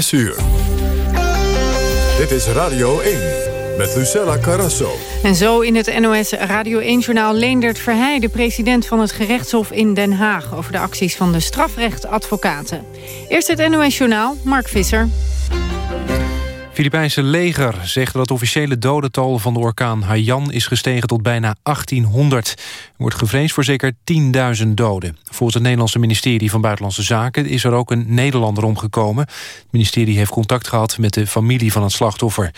6 uur. Dit is Radio 1 met Lucella Carrasso. En zo in het NOS Radio 1-journaal Leendert Verheij... de president van het gerechtshof in Den Haag... over de acties van de strafrechtadvocaten. Eerst het NOS-journaal, Mark Visser. Filipijnse leger zegt dat het officiële dodental van de orkaan Haiyan is gestegen tot bijna 1800. Er wordt gevreesd voor zeker 10.000 doden. Volgens het Nederlandse ministerie van Buitenlandse Zaken is er ook een Nederlander omgekomen. Het ministerie heeft contact gehad met de familie van het slachtoffer.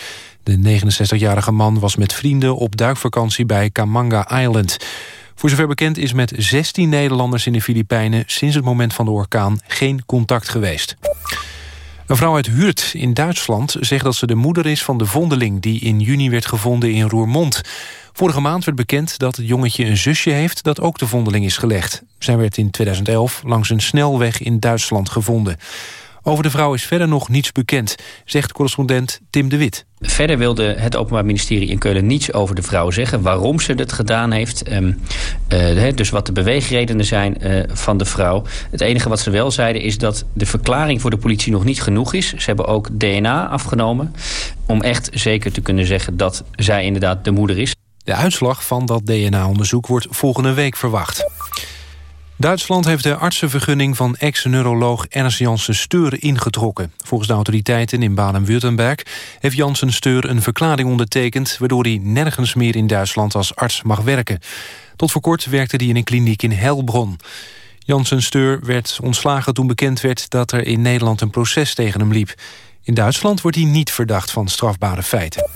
De 69-jarige man was met vrienden op duikvakantie bij Kamanga Island. Voor zover bekend is met 16 Nederlanders in de Filipijnen... sinds het moment van de orkaan geen contact geweest. Een vrouw uit Huurt in Duitsland zegt dat ze de moeder is van de vondeling... die in juni werd gevonden in Roermond. Vorige maand werd bekend dat het jongetje een zusje heeft... dat ook de vondeling is gelegd. Zij werd in 2011 langs een snelweg in Duitsland gevonden. Over de vrouw is verder nog niets bekend, zegt correspondent Tim de Wit. Verder wilde het Openbaar Ministerie in Keulen niets over de vrouw zeggen. Waarom ze het gedaan heeft. Um, uh, dus wat de beweegredenen zijn uh, van de vrouw. Het enige wat ze wel zeiden is dat de verklaring voor de politie nog niet genoeg is. Ze hebben ook DNA afgenomen. Om echt zeker te kunnen zeggen dat zij inderdaad de moeder is. De uitslag van dat DNA-onderzoek wordt volgende week verwacht. Duitsland heeft de artsenvergunning van ex-neuroloog Ernst Janssen Steur ingetrokken. Volgens de autoriteiten in Baden-Württemberg heeft Janssen Steur een verklaring ondertekend... waardoor hij nergens meer in Duitsland als arts mag werken. Tot voor kort werkte hij in een kliniek in Helbron. Janssen Steur werd ontslagen toen bekend werd dat er in Nederland een proces tegen hem liep. In Duitsland wordt hij niet verdacht van strafbare feiten.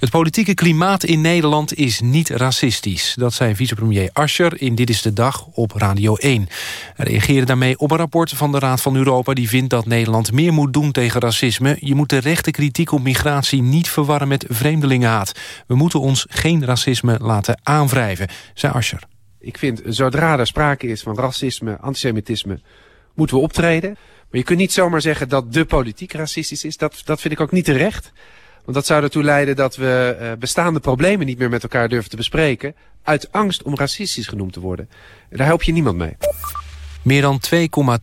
Het politieke klimaat in Nederland is niet racistisch. Dat zei vicepremier Ascher in Dit is de Dag op Radio 1. Hij reageerde daarmee op een rapport van de Raad van Europa... die vindt dat Nederland meer moet doen tegen racisme. Je moet de rechte kritiek op migratie niet verwarren met vreemdelingenhaat. We moeten ons geen racisme laten aanwrijven, zei Ascher. Ik vind, zodra er sprake is van racisme, antisemitisme... moeten we optreden. Maar je kunt niet zomaar zeggen dat de politiek racistisch is. Dat, dat vind ik ook niet terecht. Want dat zou ertoe leiden dat we uh, bestaande problemen niet meer met elkaar durven te bespreken. Uit angst om racistisch genoemd te worden. En daar help je niemand mee. Meer dan 2,2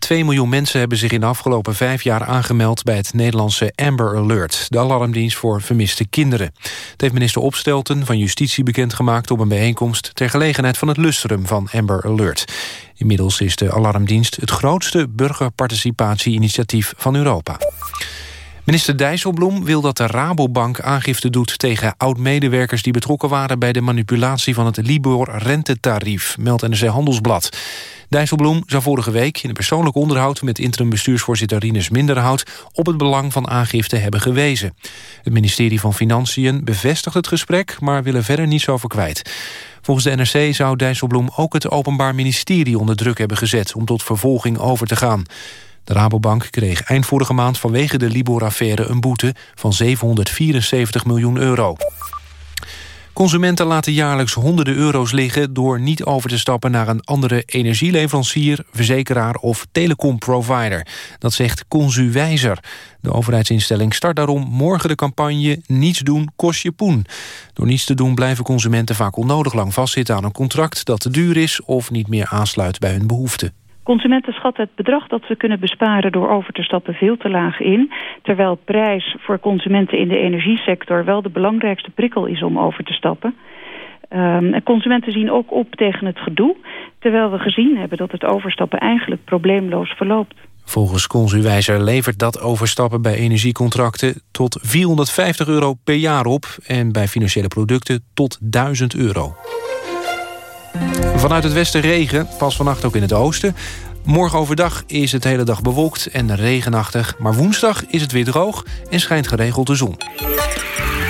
miljoen mensen hebben zich in de afgelopen vijf jaar aangemeld... bij het Nederlandse Amber Alert, de alarmdienst voor vermiste kinderen. Het heeft minister Opstelten van Justitie bekendgemaakt... op een bijeenkomst ter gelegenheid van het lustrum van Amber Alert. Inmiddels is de alarmdienst het grootste burgerparticipatie-initiatief van Europa. Minister Dijsselbloem wil dat de Rabobank aangifte doet... tegen oud-medewerkers die betrokken waren... bij de manipulatie van het Libor-rentetarief, meldt NRC Handelsblad. Dijsselbloem zou vorige week in een persoonlijk onderhoud... met interim bestuursvoorzitter Rinus Minderhout... op het belang van aangifte hebben gewezen. Het ministerie van Financiën bevestigt het gesprek... maar wil er verder niets over kwijt. Volgens de NRC zou Dijsselbloem ook het Openbaar Ministerie onder druk hebben gezet... om tot vervolging over te gaan. De Rabobank kreeg eind vorige maand vanwege de Libor-affaire... een boete van 774 miljoen euro. Consumenten laten jaarlijks honderden euro's liggen... door niet over te stappen naar een andere energieleverancier... verzekeraar of telecomprovider. Dat zegt Consuwijzer. De overheidsinstelling start daarom morgen de campagne... Niets doen kost je poen. Door niets te doen blijven consumenten vaak onnodig lang vastzitten aan een contract... dat te duur is of niet meer aansluit bij hun behoeften. Consumenten schatten het bedrag dat ze kunnen besparen door over te stappen veel te laag in. Terwijl prijs voor consumenten in de energiesector wel de belangrijkste prikkel is om over te stappen. Um, consumenten zien ook op tegen het gedoe. Terwijl we gezien hebben dat het overstappen eigenlijk probleemloos verloopt. Volgens Consuwijzer levert dat overstappen bij energiecontracten tot 450 euro per jaar op... en bij financiële producten tot 1000 euro. Vanuit het westen regen, pas vannacht ook in het oosten. Morgen overdag is het hele dag bewolkt en regenachtig. Maar woensdag is het weer droog en schijnt geregeld de zon.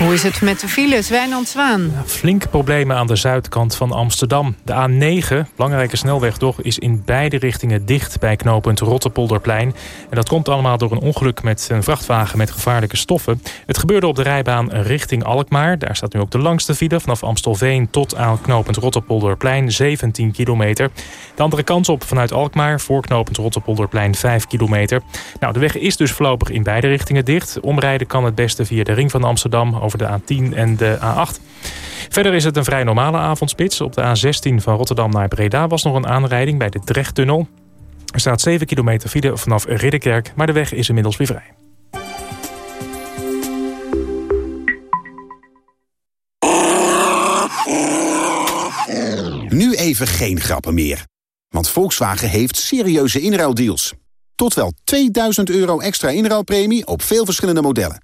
Hoe is het met de files, Wijnand Zwaan? Flinke problemen aan de zuidkant van Amsterdam. De A9, belangrijke snelweg toch, is in beide richtingen dicht... bij knooppunt Rotterpolderplein. En dat komt allemaal door een ongeluk met een vrachtwagen met gevaarlijke stoffen. Het gebeurde op de rijbaan richting Alkmaar. Daar staat nu ook de langste file vanaf Amstelveen tot aan knooppunt Rotterpolderplein, 17 kilometer. De andere kant op vanuit Alkmaar, voor knooppunt Rotterpolderplein, 5 kilometer. Nou, de weg is dus voorlopig in beide richtingen dicht. Omrijden kan het beste via de ring van Amsterdam de A10 en de A8. Verder is het een vrij normale avondspits. Op de A16 van Rotterdam naar Breda was nog een aanrijding bij de Drechttunnel. Er staat 7 kilometer file vanaf Ridderkerk, maar de weg is inmiddels weer vrij. Nu even geen grappen meer. Want Volkswagen heeft serieuze inruildeals. Tot wel 2000 euro extra inruilpremie op veel verschillende modellen.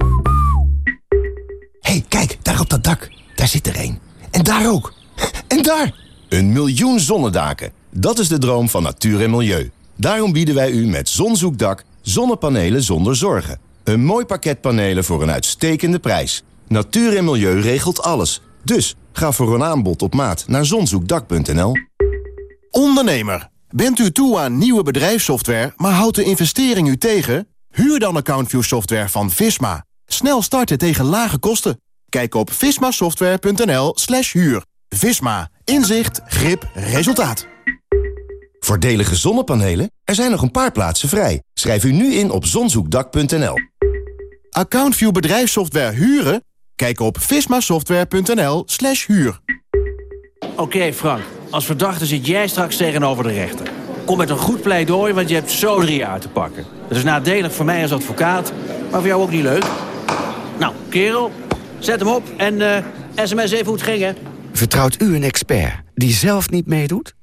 Hey, kijk, daar op dat dak. Daar zit er een. En daar ook. En daar! Een miljoen zonnedaken. Dat is de droom van natuur en milieu. Daarom bieden wij u met Zonzoekdak zonnepanelen zonder zorgen. Een mooi pakket panelen voor een uitstekende prijs. Natuur en milieu regelt alles. Dus ga voor een aanbod op maat naar zonzoekdak.nl. Ondernemer, bent u toe aan nieuwe bedrijfssoftware, maar houdt de investering u tegen? Huur dan AccountView software van Visma. Snel starten tegen lage kosten. Kijk op vismasoftware.nl slash huur. Visma. Inzicht, grip, resultaat. Voordelige zonnepanelen? Er zijn nog een paar plaatsen vrij. Schrijf u nu in op zonzoekdak.nl. AccountView bedrijfssoftware huren? Kijk op vismasoftware.nl slash huur. Oké Frank, als verdachte zit jij straks tegenover de rechter. Kom met een goed pleidooi, want je hebt zo drie jaar te pakken. Dat is nadelig voor mij als advocaat, maar voor jou ook niet leuk. Nou, kerel, zet hem op en sms even hoe het ging. Vertrouwt u een expert die zelf niet meedoet?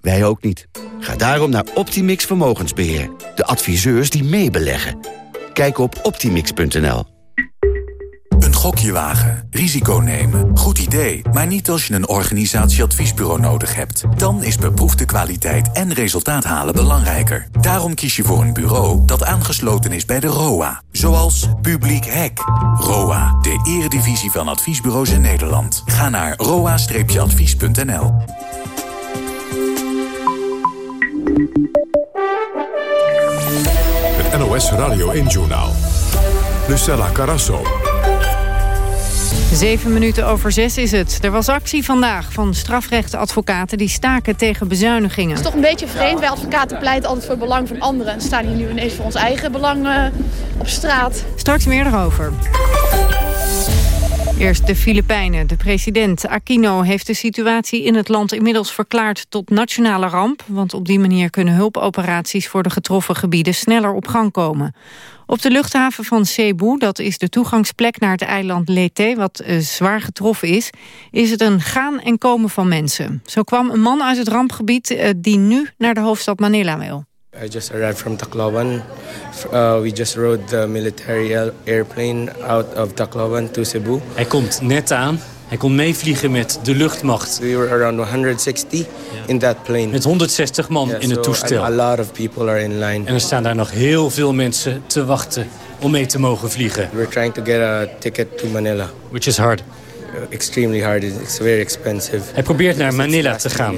Wij ook niet. Ga daarom naar Optimix Vermogensbeheer. De adviseurs die meebeleggen. Kijk op optimix.nl. Een gokje wagen, risico nemen, goed idee. Maar niet als je een organisatieadviesbureau nodig hebt. Dan is beproefde kwaliteit en resultaat halen belangrijker. Daarom kies je voor een bureau dat aangesloten is bij de ROA. Zoals Publiek Hek. ROA, de eredivisie van adviesbureaus in Nederland. Ga naar roa-advies.nl. Het NOS Radio 1-journaal. Lucella Carasso. Zeven minuten over zes is het. Er was actie vandaag van strafrechtadvocaten die staken tegen bezuinigingen. Het is toch een beetje vreemd. Wij advocaten pleiten altijd voor het belang van anderen. En staan hier nu ineens voor ons eigen belang uh, op straat. Straks meer erover. Eerst de Filipijnen. De president Aquino heeft de situatie in het land inmiddels verklaard tot nationale ramp. Want op die manier kunnen hulpoperaties voor de getroffen gebieden sneller op gang komen. Op de luchthaven van Cebu, dat is de toegangsplek naar het eiland Leyte... wat uh, zwaar getroffen is, is het een gaan en komen van mensen. Zo kwam een man uit het rampgebied uh, die nu naar de hoofdstad Manila wil. I just arrived from Tacloban. Uh, we just rode the military airplane out of Tacloban to Cebu. Hij komt net aan. Hij kon meevliegen met de luchtmacht. We were around 160 yeah. in that plane. Met 160 man yeah, in het toestel. A lot of people are in line. En er staan daar nog heel veel mensen te wachten om mee te mogen vliegen. We're trying to get a ticket to Manila. Which is hard. Extremely hard. It's very expensive. Hij probeert naar Manila te gaan,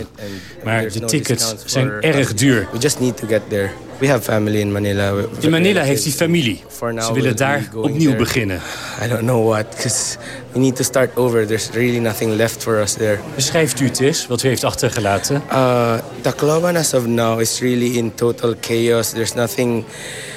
maar de tickets zijn erg duur. We just need to get there. We have family in Manila. In Manila heeft hij familie. Ze willen daar opnieuw beginnen. I don't know what, because we need to start over. There's really nothing left for us there. Beschrijft u het eens, wat u heeft achtergelaten? Uh, Tacloban as of now is really in total chaos. There's nothing...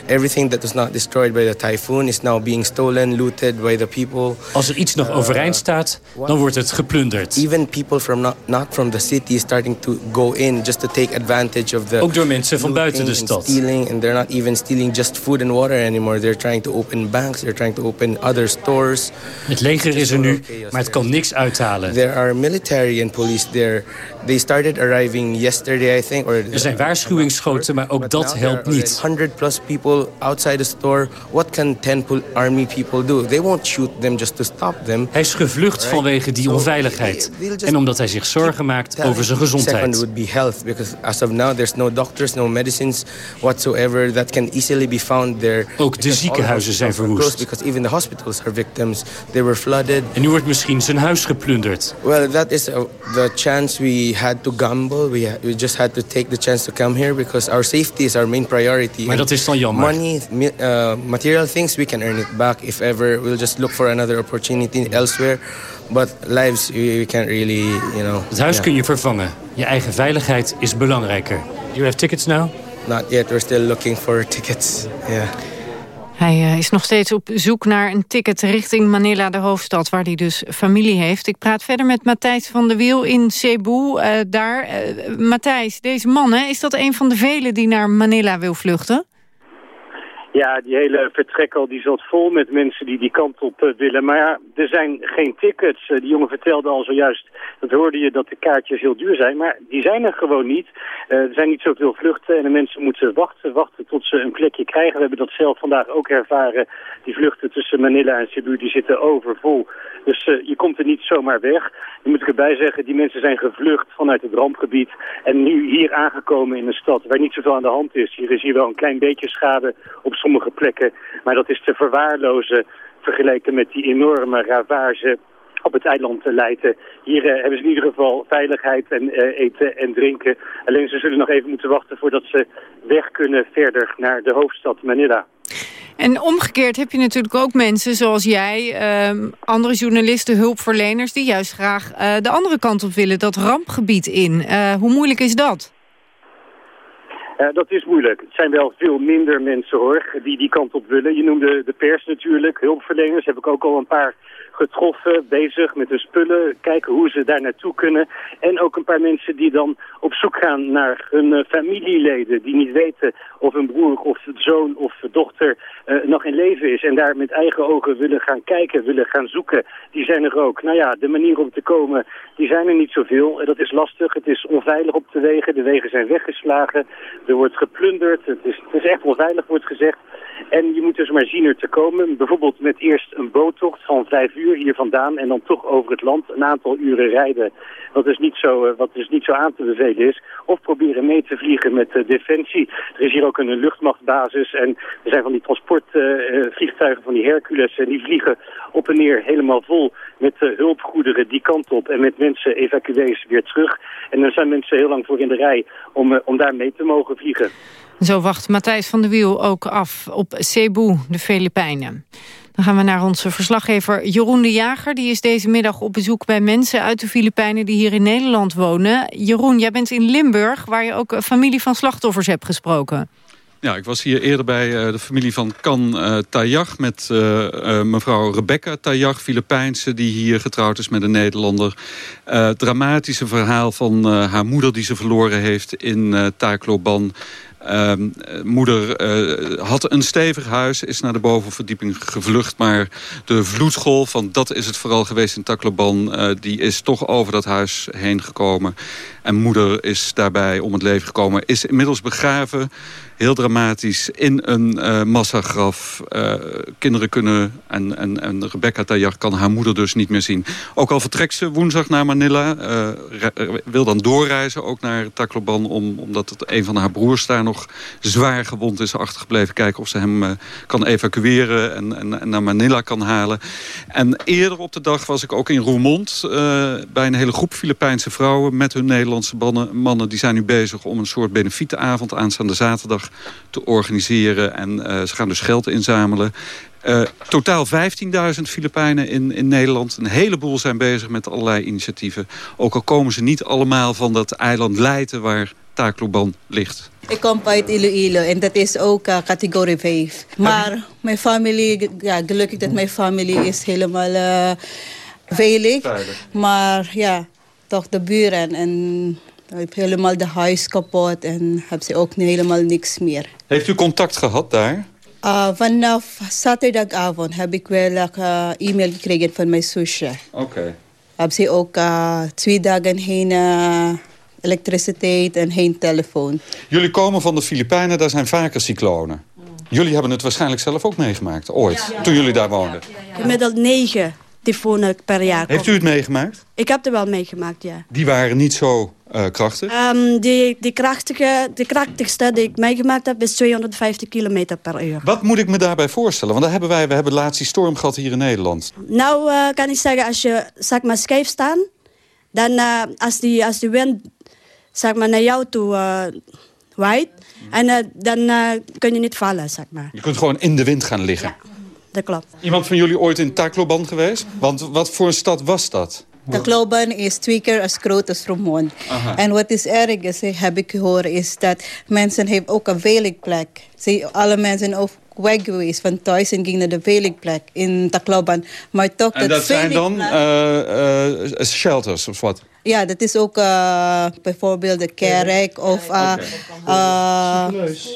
Everything that was not destroyed by the typhoon is now being stolen, looted by the people. Als er iets nog overeind staat, dan wordt het geplunderd. Even people from not, not from the city starting to go in just to take advantage of the Ook door mensen van buiten de stad. Stealing, and they're not even stealing just food and water anymore. They're trying to open banks, they're trying to open other stores. Het leger is er nu, maar het kan niks uithalen. There are military and police there. They started arriving yesterday, I think. Or, er zijn waarschuwingsschoten, maar ook dat helpt niet. 100 plus people outside the store. What can 10 army people do? They won't shoot them just to stop them. Hij is gevlucht vanwege die onveiligheid. En omdat hij zich zorgen maakt over zijn gezondheid. Second would be health, because as of now there's no doctors, no medicines whatsoever that can easily be found there. Ook de ziekenhuizen zijn verwoest. Because even the hospitals are victims. They were flooded. En nu wordt misschien zijn huis geplunderd. Well, that is uh, the chance we had to gamble. We, we just had to take the chance to come here because our safety is our main priority. Maar dat is dan jammer. Money, uh, material things, we can earn it back if ever. We'll just look for another opportunity elsewhere. But lives, we, can't really, you know. Het huis kun je vervangen. Je eigen veiligheid is belangrijker. You have tickets now? Not yet. We're still looking for tickets. Yeah. Hij eh, is nog steeds op zoek naar een ticket richting Manila, de hoofdstad... waar hij dus familie heeft. Ik praat verder met Matthijs van der Wiel in Cebu. Uh, daar, uh, Matthijs, deze man, hè, is dat een van de velen die naar Manila wil vluchten? Ja, die hele vertrek al die zat vol met mensen die die kant op uh, willen. Maar ja, er zijn geen tickets. Uh, die jongen vertelde al zojuist, dat hoorde je, dat de kaartjes heel duur zijn. Maar die zijn er gewoon niet. Uh, er zijn niet zoveel vluchten en de mensen moeten wachten, wachten tot ze een plekje krijgen. We hebben dat zelf vandaag ook ervaren. Die vluchten tussen Manila en Cebu, die zitten overvol. Dus je komt er niet zomaar weg. Nu moet ik erbij zeggen, die mensen zijn gevlucht vanuit het rampgebied. En nu hier aangekomen in een stad waar niet zoveel aan de hand is. Hier is hier wel een klein beetje schade op sommige plekken. Maar dat is te verwaarlozen vergeleken met die enorme ravage op het eiland te leiden. Hier uh, hebben ze in ieder geval veiligheid en uh, eten en drinken. Alleen ze zullen nog even moeten wachten voordat ze weg kunnen verder naar de hoofdstad Manila. En omgekeerd heb je natuurlijk ook mensen zoals jij, uh, andere journalisten, hulpverleners... die juist graag uh, de andere kant op willen, dat rampgebied in. hoe moeilijk is dat? Uh, dat is moeilijk. Het zijn wel veel minder mensen hoor, die die kant op willen. Je noemde de pers natuurlijk, hulpverleners heb ik ook al een paar getroffen, bezig met hun spullen, kijken hoe ze daar naartoe kunnen. En ook een paar mensen die dan op zoek gaan naar hun uh, familieleden, die niet weten of een broer of zoon of dochter uh, nog in leven is. En daar met eigen ogen willen gaan kijken, willen gaan zoeken. Die zijn er ook. Nou ja, de manier om te komen, die zijn er niet zoveel. Dat is lastig, het is onveilig op de wegen. De wegen zijn weggeslagen, er wordt geplunderd. Het is, het is echt onveilig, wordt gezegd. En je moet dus maar zien er te komen. Bijvoorbeeld met eerst een boottocht van vijf uur hier vandaan en dan toch over het land een aantal uren rijden. Wat dus niet zo, wat dus niet zo aan te bevelen is. Of proberen mee te vliegen met uh, Defensie. Er is hier ook een luchtmachtbasis en er zijn van die transportvliegtuigen uh, van die Hercules. En die vliegen op en neer helemaal vol met hulpgoederen die kant op. En met mensen, evacuees weer terug. En dan zijn mensen heel lang voor in de rij om, om daar mee te mogen vliegen. Zo wacht Matthijs van der Wiel ook af op Cebu, de Filipijnen. Dan gaan we naar onze verslaggever Jeroen de Jager. Die is deze middag op bezoek bij mensen uit de Filipijnen die hier in Nederland wonen. Jeroen, jij bent in Limburg, waar je ook familie van slachtoffers hebt gesproken. Ja, ik was hier eerder bij uh, de familie van Kan uh, Tayag... met uh, mevrouw Rebecca Tayag, Filipijnse... die hier getrouwd is met een Nederlander. Het dramatische verhaal van haar moeder die ze verloren heeft in Tacloban... Uh, moeder uh, had een stevig huis, is naar de bovenverdieping gevlucht. Maar de vloedgolf, want dat is het vooral geweest in Tacloban... Uh, die is toch over dat huis heen gekomen. En moeder is daarbij om het leven gekomen. Is inmiddels begraven heel dramatisch in een uh, massagraf. Uh, kinderen kunnen, en, en, en Rebecca Tayyar kan haar moeder dus niet meer zien. Ook al vertrekt ze woensdag naar Manila. Uh, wil dan doorreizen, ook naar Tacloban... Om, omdat het een van haar broers daar nog zwaar gewond is achtergebleven. Kijken of ze hem kan evacueren en, en, en, naar Manila kan halen. En eerder op de dag was ik ook in Roermond... bij een hele groep Filipijnse vrouwen met hun Nederlandse mannen. mannen die zijn nu bezig om een soort benefietenavond aanstaande zaterdag te organiseren. En uh, ze gaan dus geld inzamelen. Uh, totaal 15.000 Filipijnen in, in Nederland. Een heleboel zijn bezig met allerlei initiatieven. Ook al komen ze niet allemaal van dat eiland Leiden waar Tacloban ligt. Ik kom uit Iloilo en dat is ook uh, categorie 5. Maar mijn familie, ja, gelukkig dat mijn familie is helemaal uh, veilig. Maar ja, toch de buren en ik heb helemaal de huis kapot en heb ze ook helemaal niks meer. Heeft u contact gehad daar? Uh, vanaf zaterdagavond heb ik wel een uh, e-mail gekregen van mijn zusje. Oké. Okay. Heb ze ook uh, twee dagen geen elektriciteit en geen telefoon. Jullie komen van de Filipijnen, daar zijn vaker cyclonen. Jullie hebben het waarschijnlijk zelf ook meegemaakt, ooit, toen jullie daar woonden. Gemiddeld negen tyfonen per jaar. Heeft u het meegemaakt? Ik heb het wel meegemaakt, ja. Die waren niet zo uh, krachtig? Um, die, die, krachtige, de krachtigste die ik meegemaakt heb is 250 km per uur. Wat moet ik me daarbij voorstellen? Want daar hebben wij, we hebben laatst die storm gehad hier in Nederland. Nou, uh, kan ik zeggen, als je zeg maar scheef staan... dan uh, als, die, als die wind zeg maar, naar jou toe waait... En eh, dan kun je niet vallen, zeg maar. Je kunt gewoon in de wind gaan liggen. Ja, dat klopt. Iemand van jullie ooit in Tacloban geweest? Want wat voor een stad was dat? Tacloban is twee keer als groot als Roermond. En wat is erg is, heb ik gehoord, is dat mensen hebben ook een veilingplek. Ze, alle mensen ook weg geweest van thuis en gingen naar de veilingplek in Tacloban. Maar toch en dat, zijn dan uh, uh, shelters of wat? Ja, dat is ook uh, bijvoorbeeld de kerk of uh, uh,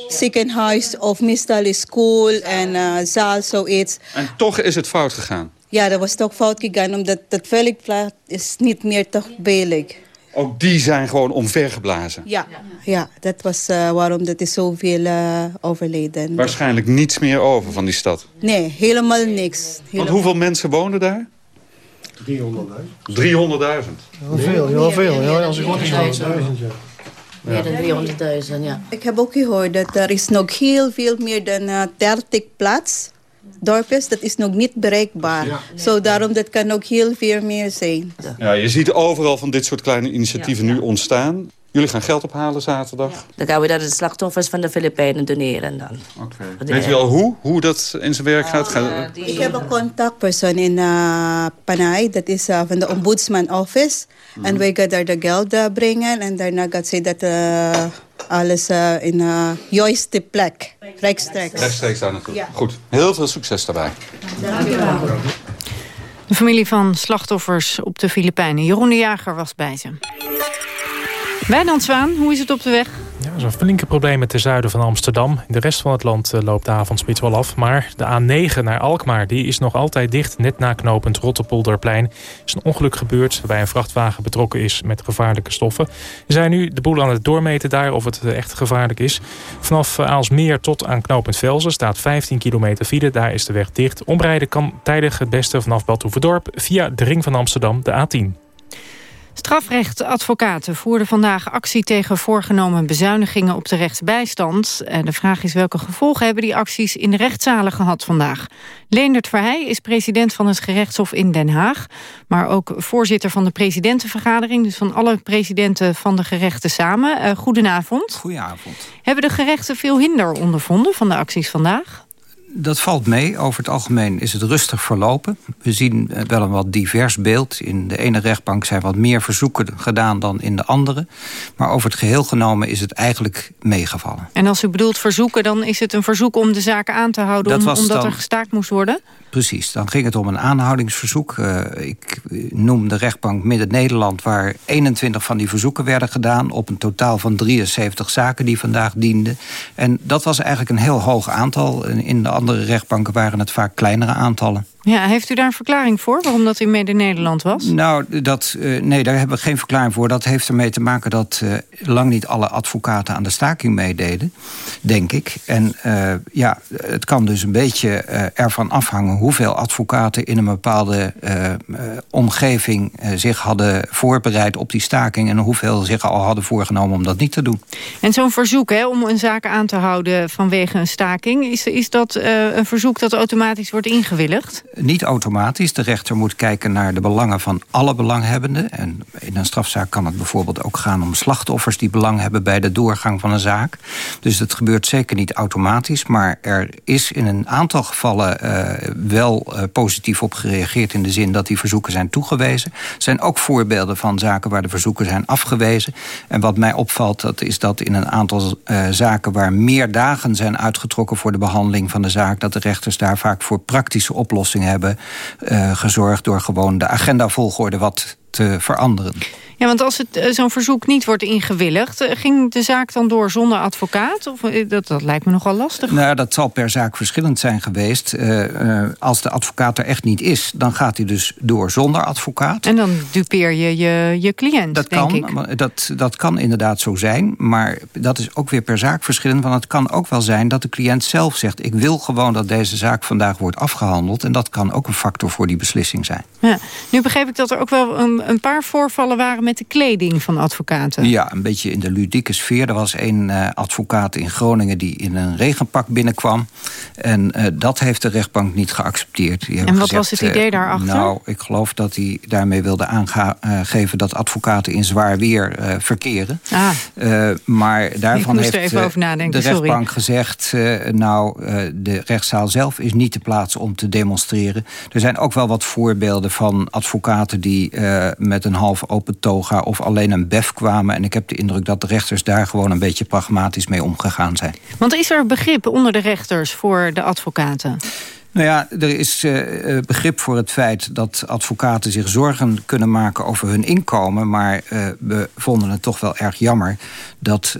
ziekenhuis of meestal school en zaal, zoiets. En toch is het fout gegaan? Ja, dat was toch fout gegaan, omdat dat veilingplaats is niet meer toch veilig. Ook die zijn gewoon omvergeblazen? Ja, ja dat was uh, waarom dat is zoveel uh, overleden. Waarschijnlijk niets meer over van die stad? Nee, helemaal niks. Helemaal. Want hoeveel mensen wonen daar? 300.000. 300.000? Heel veel, heel veel. Ja, als ik goed is, ja. Meer dan 300.000, ja. Ik heb ook gehoord dat er is nog heel veel meer dan uh, 30 plaats dorpjes, dat is nog niet bereikbaar. Ja. Zo daarom dat kan ook heel veel meer zijn. Ja, je ziet overal van dit soort kleine initiatieven nu ontstaan. Jullie gaan geld ophalen zaterdag? Dan gaan we dat de slachtoffers van de Filipijnen doneren dan. Okay. Weet u al hoe, hoe dat in zijn werk gaat? Uh, die... Ik heb een contactpersoon in uh, Panay. Dat is uh, van de ombudsman office. Mm. En wij gaan daar de geld brengen. En daarna gaat zij dat alles in de juiste plek. Rechtstreeks. Rechtstreeks daar naartoe. Ja. Goed. Heel veel succes daarbij. Dank u wel. De familie van slachtoffers op de Filipijnen. Jeroen de Jager was bij ze. Wijnand Zwaan, hoe is het op de weg? Ja, er zijn flinke problemen ten zuiden van Amsterdam. In de rest van het land eh, loopt de avondspits wel af. Maar de A9 naar Alkmaar die is nog altijd dicht. Net na knooppunt Rotterpolderplein is een ongeluk gebeurd... waarbij een vrachtwagen betrokken is met gevaarlijke stoffen. We zijn nu de boel aan het doormeten daar of het eh, echt gevaarlijk is. Vanaf eh, Aalsmeer tot aan knooppunt Velzen staat 15 kilometer file. Daar is de weg dicht. Omrijden kan tijdig het beste vanaf Badhoevedorp... via de ring van Amsterdam, de A10. Strafrechtadvocaten voerden vandaag actie tegen voorgenomen bezuinigingen op de rechtsbijstand. De vraag is welke gevolgen hebben die acties in de rechtszalen gehad vandaag. Leendert Verheij is president van het gerechtshof in Den Haag. Maar ook voorzitter van de presidentenvergadering. Dus van alle presidenten van de gerechten samen. Uh, goedenavond. Goedenavond. Hebben de gerechten veel hinder ondervonden van de acties vandaag? Dat valt mee. Over het algemeen is het rustig verlopen. We zien eh, wel een wat divers beeld. In de ene rechtbank zijn wat meer verzoeken gedaan dan in de andere. Maar over het geheel genomen is het eigenlijk meegevallen. En als u bedoelt verzoeken, dan is het een verzoek om de zaken aan te houden... Om, omdat dan... er gestaakt moest worden? Precies, dan ging het om een aanhoudingsverzoek. Uh, ik noem de rechtbank Midden-Nederland... waar 21 van die verzoeken werden gedaan... op een totaal van 73 zaken die vandaag dienden. En dat was eigenlijk een heel hoog aantal. In de andere rechtbanken waren het vaak kleinere aantallen. Ja, heeft u daar een verklaring voor waarom dat in Midden-Nederland was? Nou, dat, uh, nee, daar hebben we geen verklaring voor. Dat heeft ermee te maken dat uh, lang niet alle advocaten aan de staking meededen, denk ik. En uh, ja, het kan dus een beetje ervan afhangen hoeveel advocaten in een bepaalde omgeving zich hadden voorbereid op die staking en hoeveel zich al hadden voorgenomen om dat niet te doen. En zo'n verzoek hè, om een zaak aan te houden vanwege een staking, is, is dat een verzoek dat automatisch wordt ingewilligd? Niet automatisch. De rechter moet kijken naar de belangen van alle belanghebbenden. En in een strafzaak kan het bijvoorbeeld ook gaan om slachtoffers... die belang hebben bij de doorgang van een zaak. Dus het gebeurt zeker niet automatisch. Maar er is in een aantal gevallen uh, wel uh, positief op gereageerd... in de zin dat die verzoeken zijn toegewezen. Er zijn ook voorbeelden van zaken waar de verzoeken zijn afgewezen. En wat mij opvalt, dat is dat in een aantal uh, zaken... waar meer dagen zijn uitgetrokken voor de behandeling van de zaak... dat de rechters daar vaak voor praktische oplossingen hebben uh, gezorgd... door gewoon de agendavolgorde wat te veranderen. Ja, want als het eh, zo'n verzoek niet wordt ingewilligd... Eh, ging de zaak dan door zonder advocaat? Of, eh, dat, dat lijkt me nogal lastig. Nou, dat zal per zaak verschillend zijn geweest. Uh, uh, als de advocaat er echt niet is, dan gaat hij dus door zonder advocaat. En dan dupeer je je, je cliënt, dat denk kan, ik. Dat, dat kan inderdaad zo zijn. Maar dat is ook weer per zaak verschillend. Want het kan ook wel zijn dat de cliënt zelf zegt... ik wil gewoon dat deze zaak vandaag wordt afgehandeld. En dat kan ook een factor voor die beslissing zijn. Ja. Nu begreep ik dat er ook wel een, een paar voorvallen waren met de kleding van advocaten. Ja, een beetje in de ludieke sfeer. Er was een uh, advocaat in Groningen die in een regenpak binnenkwam. En uh, dat heeft de rechtbank niet geaccepteerd. Die en wat gezegd, was het idee daarachter? nou, ik geloof dat hij daarmee wilde aangeven... dat advocaten in zwaar weer verkeren. Ah. maar daarvan heeft de rechtbank gezegd... nou, de rechtszaal zelf is niet de plaats om te demonstreren. Er zijn ook wel wat voorbeelden van advocaten... die met een half open of alleen een bef kwamen. En ik heb de indruk dat de rechters daar gewoon een beetje pragmatisch mee omgegaan zijn. Want is er begrip onder de rechters voor de advocaten? Nou ja, er is uh, begrip voor het feit dat advocaten zich zorgen kunnen maken over hun inkomen. Maar uh, we vonden het toch wel erg jammer dat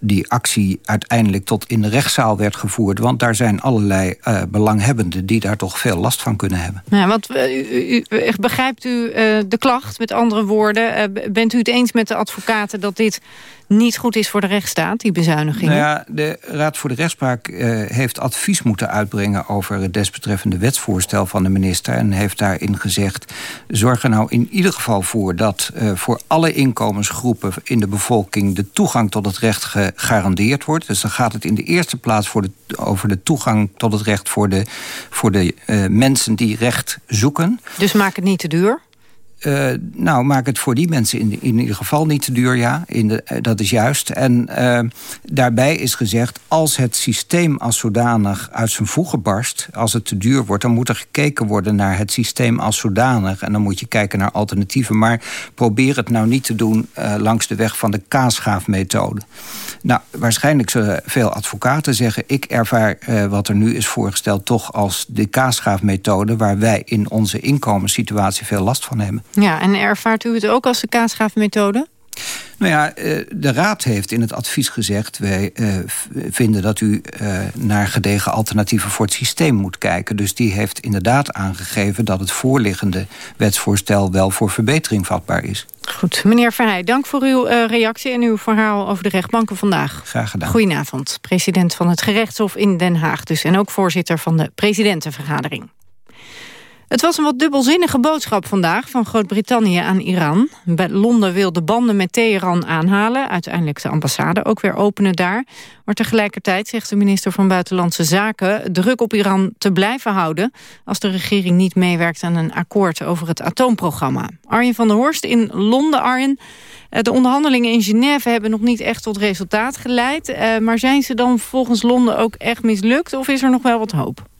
die actie uiteindelijk tot in de rechtszaal werd gevoerd. Want daar zijn allerlei belanghebbenden die daar toch veel last van kunnen hebben. Ja, want u, u, begrijpt u de klacht, met andere woorden? bent u het eens met de advocaten dat dit niet goed is voor de rechtsstaat, die bezuinigingen? Nou ja, de Raad voor de Rechtspraak uh, heeft advies moeten uitbrengen... over het desbetreffende wetsvoorstel van de minister... en heeft daarin gezegd... zorg er nou in ieder geval voor dat uh, voor alle inkomensgroepen in de bevolking... de toegang tot het recht gegarandeerd wordt. Dus dan gaat het in de eerste plaats voor de, over de toegang tot het recht... voor de, voor de uh, mensen die recht zoeken. Dus maak het niet te duur? Uh, nou, maak het voor die mensen in, in ieder geval niet te duur, ja. In de, uh, dat is juist. En uh, daarbij is gezegd, als het systeem als zodanig uit zijn voegen barst... als het te duur wordt, dan moet er gekeken worden naar het systeem als zodanig. En dan moet je kijken naar alternatieven. Maar probeer het nou niet te doen langs de weg van de kaasschaafmethode. Nou, waarschijnlijk zullen veel advocaten zeggen... ik ervaar wat er nu is voorgesteld toch als de kaasschaafmethode... waar wij in onze inkomenssituatie veel last van hebben. Ja, en ervaart u het ook als de kaasschaafmethode? Nou ja, eh, de Raad heeft in het advies gezegd... wij uh, vinden dat u uh, naar gedegen alternatieven voor het systeem moet kijken. Dus die heeft inderdaad aangegeven dat het voorliggende wetsvoorstel... wel voor verbetering vatbaar is. Goed, meneer Verheij, dank voor uw reactie en uw verhaal over de rechtbanken vandaag. Graag gedaan. Goedenavond, president van het gerechtshof in Den Haag dus... en ook voorzitter van de presidentenvergadering. Het was een wat dubbelzinnige boodschap vandaag van Groot-Brittannië aan Iran. Londen wil de banden met Teheran aanhalen, uiteindelijk de ambassade ook weer openen daar. Maar tegelijkertijd zegt de minister van Buitenlandse Zaken druk op Iran te blijven houden als de regering niet meewerkt aan een akkoord over het atoomprogramma. Arjen van der Horst in Londen, Arjen. De onderhandelingen in Genève hebben nog niet echt tot resultaat geleid. Maar zijn ze dan volgens Londen ook echt mislukt of is er nog wel wat hoop?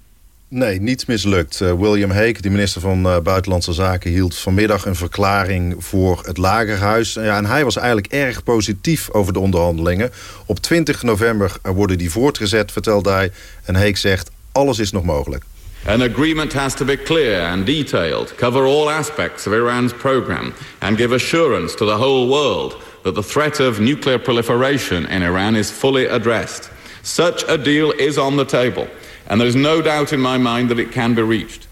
Nee, niet mislukt. Uh, William Hague, de minister van uh, Buitenlandse Zaken... hield vanmiddag een verklaring voor het Lagerhuis. Ja, en hij was eigenlijk erg positief over de onderhandelingen. Op 20 november worden die voortgezet, vertelde hij. En Hague zegt, alles is nog mogelijk. An agreement has to be clear and detailed, cover all aspects of Iran's program... and give assurance to the whole world that the threat of nuclear proliferation in Iran is fully addressed. Such a deal is on the table... And there's no doubt in my mind that it can be reached.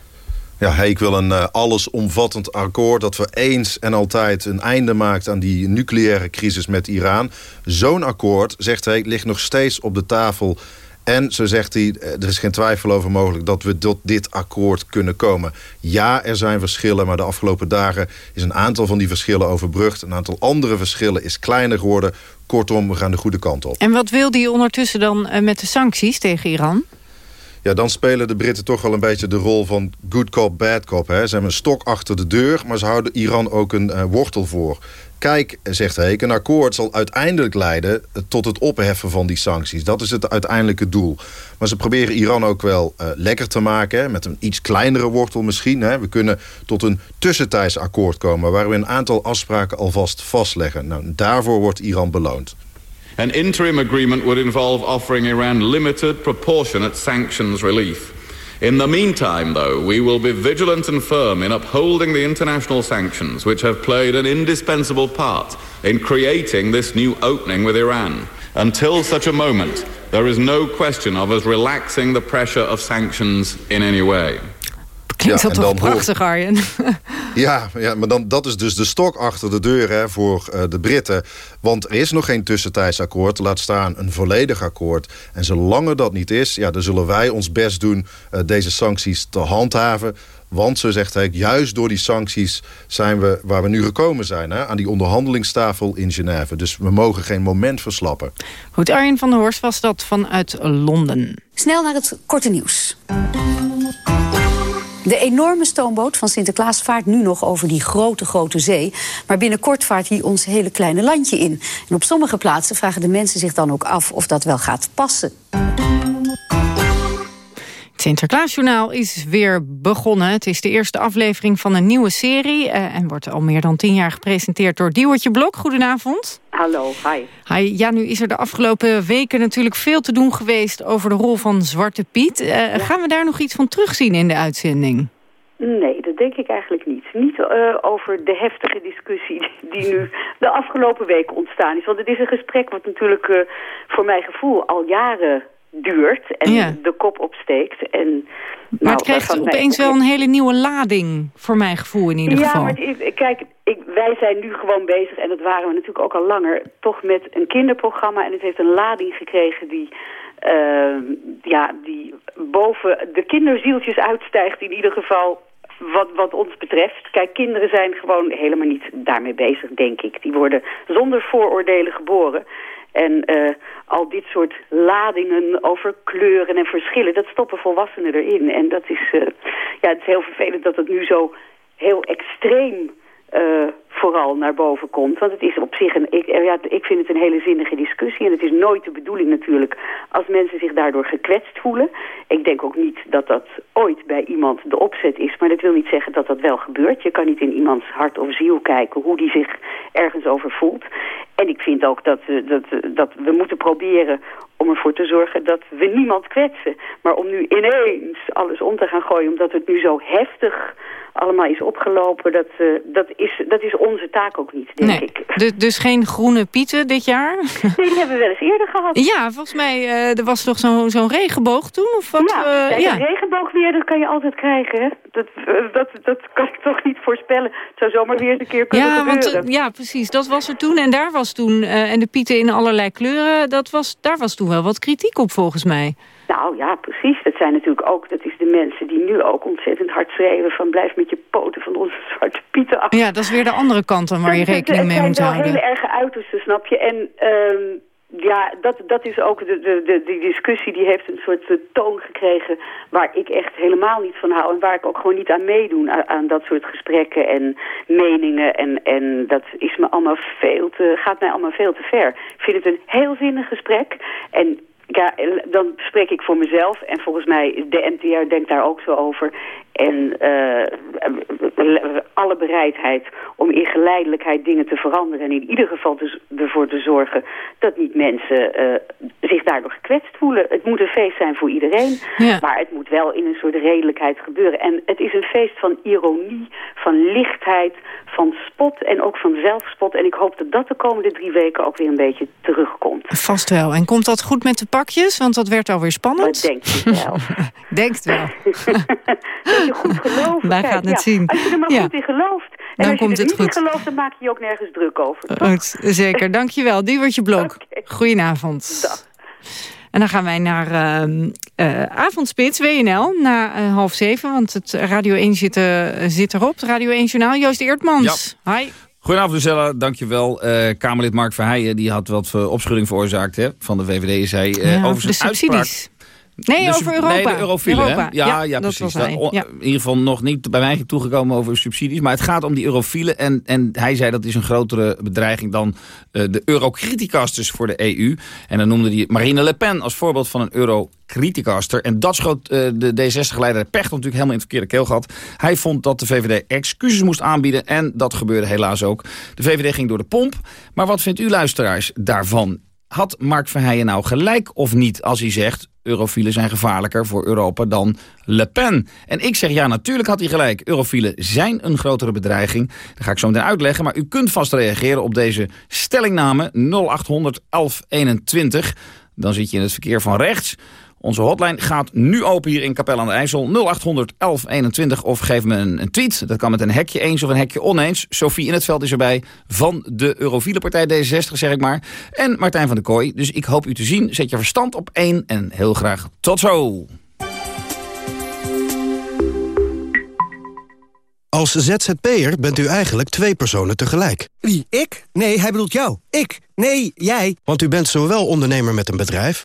Ja, ik wil een uh, allesomvattend akkoord... dat we eens en altijd een einde maakt aan die nucleaire crisis met Iran. Zo'n akkoord, zegt hij, ligt nog steeds op de tafel. En, zo zegt hij, eh, er is geen twijfel over mogelijk... dat we tot dit akkoord kunnen komen. Ja, er zijn verschillen, maar de afgelopen dagen... is een aantal van die verschillen overbrugd. Een aantal andere verschillen is kleiner geworden. Kortom, we gaan de goede kant op. En wat wil die ondertussen dan uh, met de sancties tegen Iran? Ja, dan spelen de Britten toch wel een beetje de rol van good cop, bad cop. Hè. Ze hebben een stok achter de deur, maar ze houden Iran ook een uh, wortel voor. Kijk, zegt hij, een akkoord zal uiteindelijk leiden tot het opheffen van die sancties. Dat is het uiteindelijke doel. Maar ze proberen Iran ook wel uh, lekker te maken, met een iets kleinere wortel misschien. Hè. We kunnen tot een tussentijds akkoord komen... waar we een aantal afspraken alvast vastleggen. Nou, daarvoor wordt Iran beloond. An interim agreement would involve offering Iran limited, proportionate sanctions relief. In the meantime, though, we will be vigilant and firm in upholding the international sanctions which have played an indispensable part in creating this new opening with Iran. Until such a moment, there is no question of us relaxing the pressure of sanctions in any way. Klinkt dat toch prachtig, Arjen? Ja, ja, maar dan, dat is dus de stok achter de deur hè, voor uh, de Britten. Want er is nog geen tussentijds akkoord. Laat staan een volledig akkoord. En zolang dat niet is, ja, dan zullen wij ons best doen... Uh, deze sancties te handhaven. Want, zo zegt hij, juist door die sancties zijn we waar we nu gekomen zijn. Hè, aan die onderhandelingstafel in Genève. Dus we mogen geen moment verslappen. Goed, Arjen van der Horst was dat vanuit Londen. Snel naar het korte nieuws. De enorme stoomboot van Sinterklaas vaart nu nog over die grote, grote zee. Maar binnenkort vaart hij ons hele kleine landje in. En op sommige plaatsen vragen de mensen zich dan ook af of dat wel gaat passen. Het Sinterklaasjournaal is weer begonnen. Het is de eerste aflevering van een nieuwe serie... Uh, en wordt al meer dan tien jaar gepresenteerd door Diewertje Blok. Goedenavond. Hallo, hi. hi. Ja, nu is er de afgelopen weken natuurlijk veel te doen geweest... over de rol van Zwarte Piet. Uh, ja. Gaan we daar nog iets van terugzien in de uitzending? Nee, dat denk ik eigenlijk niet. Niet uh, over de heftige discussie die nu de afgelopen weken ontstaan is. Want het is een gesprek wat natuurlijk uh, voor mijn gevoel al jaren duurt en ja. de kop opsteekt. En, maar nou, het krijgt opeens wel een hele nieuwe lading, voor mijn gevoel in ieder ja, geval. Ja, maar kijk, ik, wij zijn nu gewoon bezig, en dat waren we natuurlijk ook al langer... toch met een kinderprogramma en het heeft een lading gekregen die... Uh, ja, die boven de kinderzieltjes uitstijgt in ieder geval wat, wat ons betreft. Kijk, kinderen zijn gewoon helemaal niet daarmee bezig, denk ik. Die worden zonder vooroordelen geboren. En uh, al dit soort ladingen over kleuren en verschillen, dat stoppen volwassenen erin. En dat is, uh, ja, het is heel vervelend dat het nu zo heel extreem uh, vooral naar boven komt. Want het is op zich een, ik, ja, ik vind het een hele zinnige discussie. En het is nooit de bedoeling natuurlijk als mensen zich daardoor gekwetst voelen. Ik denk ook niet dat dat ooit bij iemand de opzet is. Maar dat wil niet zeggen dat dat wel gebeurt. Je kan niet in iemands hart of ziel kijken hoe die zich ergens over voelt. En ik vind ook dat, uh, dat, uh, dat we moeten proberen om ervoor te zorgen dat we niemand kwetsen. Maar om nu ineens alles om te gaan gooien omdat het nu zo heftig allemaal is opgelopen, dat, uh, dat, is, dat is onze taak ook niet, denk nee. ik. Dus, dus geen groene pieten dit jaar? Nee, die hebben we wel eens eerder gehad. Ja, volgens mij, uh, er was toch zo'n zo'n regenboog toen? Of wat? Ja, uh, ja. regenboog weer, dat kan je altijd krijgen. Hè? Dat, dat, dat kan ik toch niet voorspellen. Het zou zomaar weer eens een keer kunnen ja, gebeuren. Want, ja, precies. Dat was er toen en daar was toen, en de pieten in allerlei kleuren, dat was, daar was toen wel wat kritiek op volgens mij. Nou ja, precies. Dat zijn natuurlijk ook, dat is de mensen die nu ook ontzettend hard schreeuwen van blijf met je poten van onze zwarte pieten af. Ja, dat is weer de andere kant dan waar je rekening mee moet houden. Het zijn wel hele erge uitersten, snap je. En um, ja, dat, dat is ook de, de, de, discussie die heeft een soort uh, toon gekregen waar ik echt helemaal niet van hou. En waar ik ook gewoon niet aan meedoen aan, aan dat soort gesprekken en meningen. En, en dat is me allemaal veel te, gaat mij allemaal veel te ver. Ik vind het een heel zinnig gesprek. En ja, dan spreek ik voor mezelf. En volgens mij, de NTR denkt daar ook zo over. En uh, alle bereidheid om in geleidelijkheid dingen te veranderen. En in ieder geval dus ervoor te zorgen dat niet mensen uh, zich daardoor gekwetst voelen. Het moet een feest zijn voor iedereen. Ja. Maar het moet wel in een soort redelijkheid gebeuren. En het is een feest van ironie, van lichtheid, van spot en ook van zelfspot. En ik hoop dat dat de komende drie weken ook weer een beetje terugkomt. Vast wel. En komt dat goed met de pakjes? Want dat werd alweer spannend. Dat denk je wel. Denkt wel. dat je goed gelooft. Wij Kijk, gaan het ja, zien. Als je er maar ja. goed in gelooft. En Dan als komt je er het niet goed. in gelooft, dan maak je je ook nergens druk over. Goed, zeker. Dankjewel. Diewertje Blok. Okay. Goedenavond. Dag. En dan gaan wij naar uh, uh, Avondspits, WNL, na uh, half zeven. Want het Radio 1 zit, zit erop. Het Radio 1 Journaal. Joost Eertmans. Ja. Hi. Goedenavond Lucella, dankjewel. Uh, Kamerlid Mark Verheijen die had wat opschudding veroorzaakt hè, van de VVD. Uh, ja, over zijn de subsidies. Uitspraak, Nee, de, over Europa. Nee, de eurofielen. Europa. Ja, ja, ja, precies. Dat dat, ja. In ieder geval nog niet bij mij toegekomen over subsidies. Maar het gaat om die eurofielen. En, en hij zei dat is een grotere bedreiging dan uh, de eurocriticasters voor de EU. En dan noemde hij Marine Le Pen als voorbeeld van een eurocriticaster. En dat schoot uh, de D66-leider Pecht natuurlijk helemaal in het verkeerde keelgat. Hij vond dat de VVD excuses moest aanbieden. En dat gebeurde helaas ook. De VVD ging door de pomp. Maar wat vindt u luisteraars daarvan? Had Mark Verheijen nou gelijk of niet als hij zegt... eurofielen zijn gevaarlijker voor Europa dan Le Pen? En ik zeg ja, natuurlijk had hij gelijk. Eurofielen zijn een grotere bedreiging. Dat ga ik zo meteen uitleggen. Maar u kunt vast reageren op deze stellingname 0800 1121. Dan zit je in het verkeer van rechts Onze hotline gaat nu open hier in Capelle aan de IJssel. 0800 1121 of geef me een, een, tweet. Dat kan met een hekje eens of een hekje oneens. Sophie in het veld is erbij van de Eurofiele Partij D66, zeg ik maar. En Martijn van der Kooi. Dus ik hoop u te zien. Zet je verstand op één en heel graag tot zo. Als ZZP'er bent u eigenlijk twee personen tegelijk. Wie, ik? Nee, hij bedoelt jou. Ik? Nee, jij. Want u bent zowel ondernemer met een bedrijf...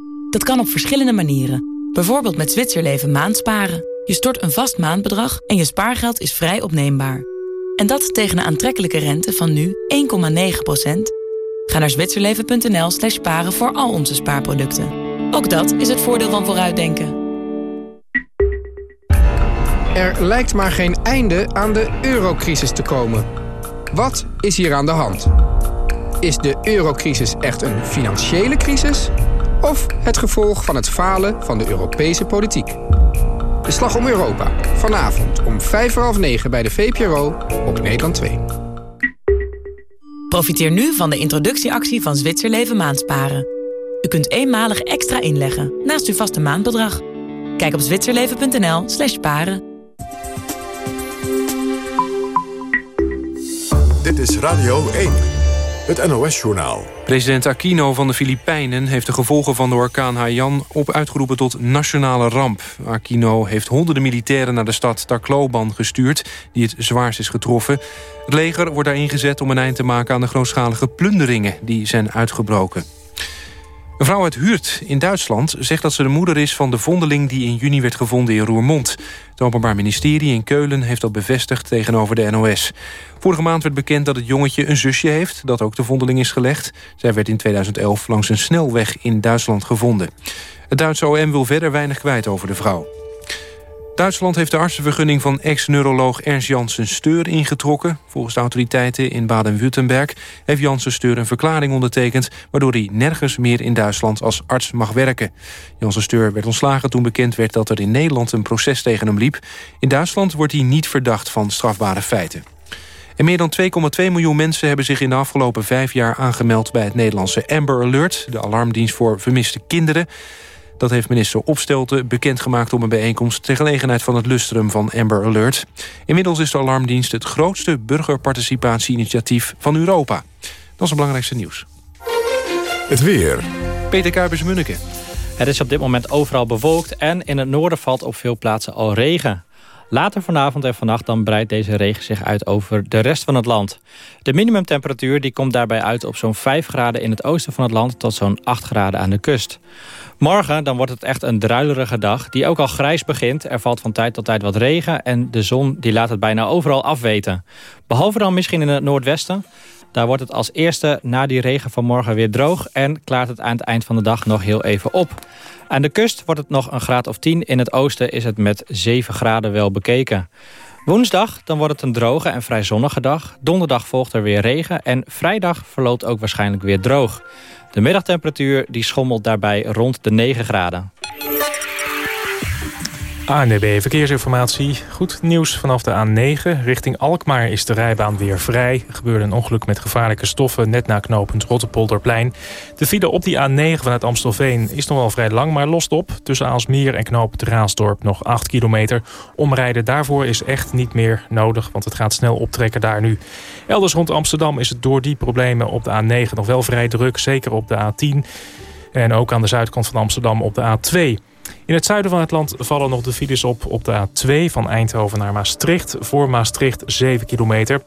Dat kan op verschillende manieren. Bijvoorbeeld met Zwitserleven maandsparen. Je stort een vast maandbedrag en je spaargeld is vrij opneembaar. En dat tegen een aantrekkelijke rente van nu 1,9%. Ga naar zwitserleven.nl slash sparen voor al onze spaarproducten. Ook dat is het voordeel van vooruitdenken. Er lijkt maar geen einde aan de eurocrisis te komen. Wat is hier aan de hand? Is de eurocrisis echt een financiële crisis? Of het gevolg van het falen van de Europese politiek? De Slag om Europa. Vanavond om vijf voor half negen bij de VPRO op Nederland 2. Profiteer nu van de introductieactie van Zwitserleven Maandsparen. U kunt eenmalig extra inleggen naast uw vaste maandbedrag. Kijk op zwitserleven.nl slash paren. Dit is Radio 1, het NOS-journaal. President Aquino van de Filipijnen heeft de gevolgen van de orkaan Haiyan op uitgeroepen tot nationale ramp. Aquino heeft honderden militairen naar de stad Tacloban gestuurd, die het zwaarst is getroffen. Het leger wordt daar ingezet om een eind te maken aan de grootschalige plunderingen die zijn uitgebroken. Een vrouw uit Huurt in Duitsland zegt dat ze de moeder is van de vondeling die in juni werd gevonden in Roermond. Het Openbaar Ministerie in Keulen heeft dat bevestigd tegenover de NOS. Vorige maand werd bekend dat het jongetje een zusje heeft... dat ook de vondeling is gelegd. Zij werd in 2011 langs een snelweg in Duitsland gevonden. Het Duitse OM wil verder weinig kwijt over de vrouw. Duitsland heeft de artsenvergunning van ex-neuroloog Ernst Janssen Steur ingetrokken. Volgens de autoriteiten in Baden-Württemberg heeft Janssen Steur een verklaring ondertekend... waardoor hij nergens meer in Duitsland als arts mag werken. Janssen Steur werd ontslagen toen bekend werd dat er in Nederland een proces tegen hem liep. In Duitsland wordt hij niet verdacht van strafbare feiten. En meer dan 2,2 miljoen mensen hebben zich in de afgelopen vijf jaar aangemeld... bij het Nederlandse Amber Alert, de alarmdienst voor vermiste kinderen. Dat heeft minister Opstelten bekendgemaakt op een bijeenkomst... ter gelegenheid van het lustrum van Amber Alert. Inmiddels is de alarmdienst het grootste burgerparticipatieinitiatief van Europa. Dat is het belangrijkste nieuws. Het weer. Peter Kuipers-Munneke. Het is op dit moment overal bewolkt en in het noorden valt op veel plaatsen al regen. Later vanavond en vannacht dan breidt deze regen zich uit over de rest van het land. De minimumtemperatuur die komt daarbij uit op zo'n 5 graden in het oosten van het land... tot zo'n 8 graden aan de kust. Morgen dan wordt het echt een druilerige dag die ook al grijs begint. Er valt van tijd tot tijd wat regen en de zon die laat het bijna overal afweten. Behalve dan misschien in het noordwesten. Daar wordt het als eerste na die regen van morgen weer droog... en klaart het aan het eind van de dag nog heel even op. Aan de kust wordt het nog een graad of 10. In het oosten is het met 7 graden wel bekeken. Woensdag dan wordt het een droge en vrij zonnige dag. Donderdag volgt er weer regen en vrijdag verloopt ook waarschijnlijk weer droog. De middagtemperatuur die schommelt daarbij rond de 9 graden. ANB Verkeersinformatie. Goed nieuws vanaf de A9. Richting Alkmaar is de rijbaan weer vrij. Er gebeurde een ongeluk met gevaarlijke stoffen net na knooppunt Rottepolderplein. De file op die A9 vanuit Amstelveen is nog wel vrij lang, maar lost op. Tussen Aalsmeer en knooppunt Raasdorp nog 8 kilometer. Omrijden daarvoor is echt niet meer nodig, want het gaat snel optrekken daar nu. Elders rond Amsterdam is het door die problemen op de A9 nog wel vrij druk. Zeker op de A10 en ook aan de zuidkant van Amsterdam op de A2. In het zuiden van het land vallen nog de files op op de A2 van Eindhoven naar Maastricht. Voor Maastricht 7 kilometer.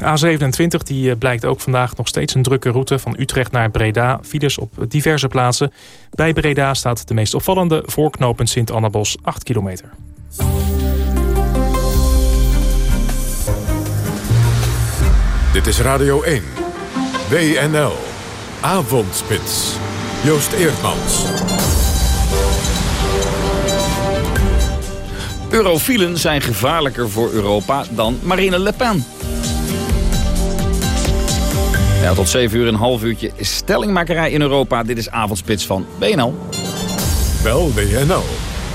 A27 die eh, blijkt ook vandaag nog steeds een drukke route van Utrecht naar Breda. Files op diverse plaatsen. Bij Breda staat de meest opvallende voorknopend Sint-Annabos 8 kilometer. Dit is Radio 1. WNL. Avondspits. Joost Eerdmans. Eurofielen zijn gevaarlijker voor Europa dan Marine Le Pen. Ja, tot 7 uur een half uurtje stellingmakerij in Europa. Dit is avondspits van BNL. Bel WNL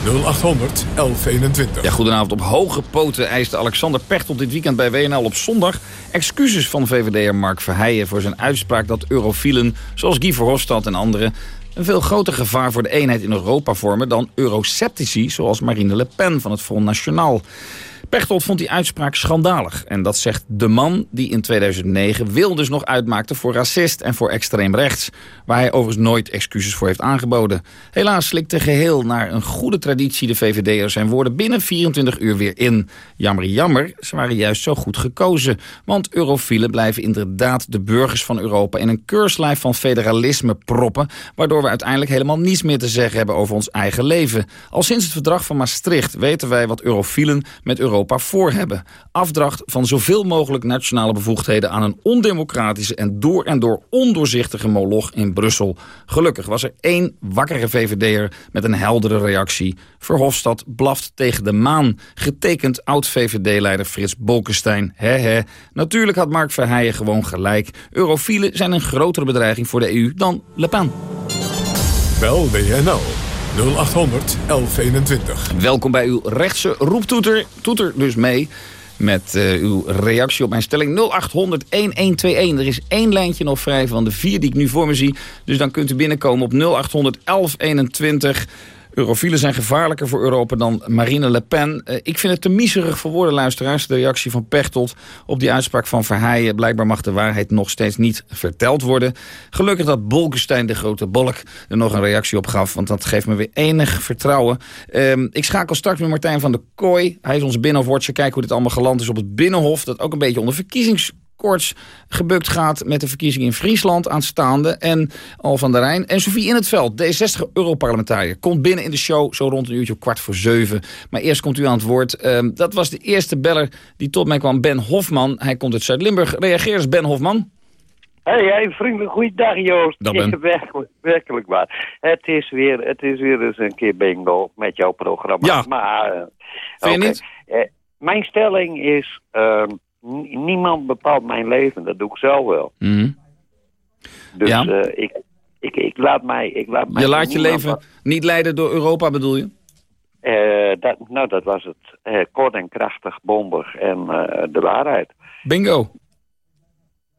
0800 1121. Ja, goedenavond. Op hoge poten eiste Alexander Pechtold dit weekend bij WNL op zondag... excuses van VVD'er Mark Verheijen voor zijn uitspraak dat eurofielen... zoals Guy Verhofstadt en anderen een veel groter gevaar voor de eenheid in Europa vormen... dan eurosceptici zoals Marine Le Pen van het Front National. Pechtold vond die uitspraak schandalig. En dat zegt de man die in 2009 Wilders nog uitmaakte voor racist en voor extreem rechts. Waar hij overigens nooit excuses voor heeft aangeboden. Helaas slikte geheel naar een goede traditie de VVD'ers zijn woorden binnen 24 uur weer in. Jammer, jammer, ze waren juist zo goed gekozen. Want eurofielen blijven inderdaad de burgers van Europa in een keurslijf van federalisme proppen. Waardoor we uiteindelijk helemaal niets meer te zeggen hebben over ons eigen leven. Al sinds het verdrag van Maastricht weten wij wat eurofielen met Europa voor hebben. Afdracht van zoveel mogelijk nationale bevoegdheden aan een ondemocratische en door en door ondoorzichtige moloch in Brussel. Gelukkig was er één wakkere VVD'er met een heldere reactie. Verhofstadt blaft tegen de maan, getekend oud-VVD-leider Frits Bolkestein. He Natuurlijk had Mark Verheijen gewoon gelijk. Eurofielen zijn een grotere bedreiging voor de EU dan Le Pen. Bel WNL 0800 1121. Welkom bij uw rechtse roeptoeter. Toeter dus mee met uh, uw reactie op mijn stelling 0800 1121. Er is één lijntje nog vrij van de vier die ik nu voor me zie. Dus dan kunt u binnenkomen op 0800 1121. Eurofielen zijn gevaarlijker voor Europa dan Marine Le Pen. Uh, ik vind het te miserig voor woorden, luisteraars. De reactie van Pechtold op die uitspraak van Verheijen. Blijkbaar mag de waarheid nog steeds niet verteld worden. Gelukkig dat Bolkestein, de grote bolk, er nog een reactie op gaf. Want dat geeft me weer enig vertrouwen. Uh, ik schakel straks met Martijn van der Kooi. Hij is onze binnenhofwatcher. Kijken hoe dit allemaal geland is op het Binnenhof. Dat ook een beetje onder verkiezings koorts gebukt gaat met de verkiezingen in Friesland aanstaande. En Al van der Rijn. En Sofie in het veld, D60-Europarlementariër. Komt binnen in de show zo rond een uurtje op kwart voor zeven. Maar eerst komt u aan het woord. Uh, dat was de eerste beller die tot mij kwam, Ben Hofman. Hij komt uit Zuid-Limburg. Reageer eens, Ben Hofman. Hey, hey vriendelijk, goeiedag Joost. Dat ben. Werkelijk, werkelijk waar. Het is, weer, het is weer eens een keer bingo met jouw programma. Ja. Maar, uh, Vind je niet? Uh, mijn stelling is... ehm, niemand bepaalt mijn leven, dat doe ik zelf wel. Mm. Dus Ja. eh, ik, ik, ik laat mij... Ik laat mij Je laat je leven niet leiden door Europa, bedoel je? Eh, dat, nou, dat was het. Eh, kort en krachtig, bombig en de waarheid. Bingo.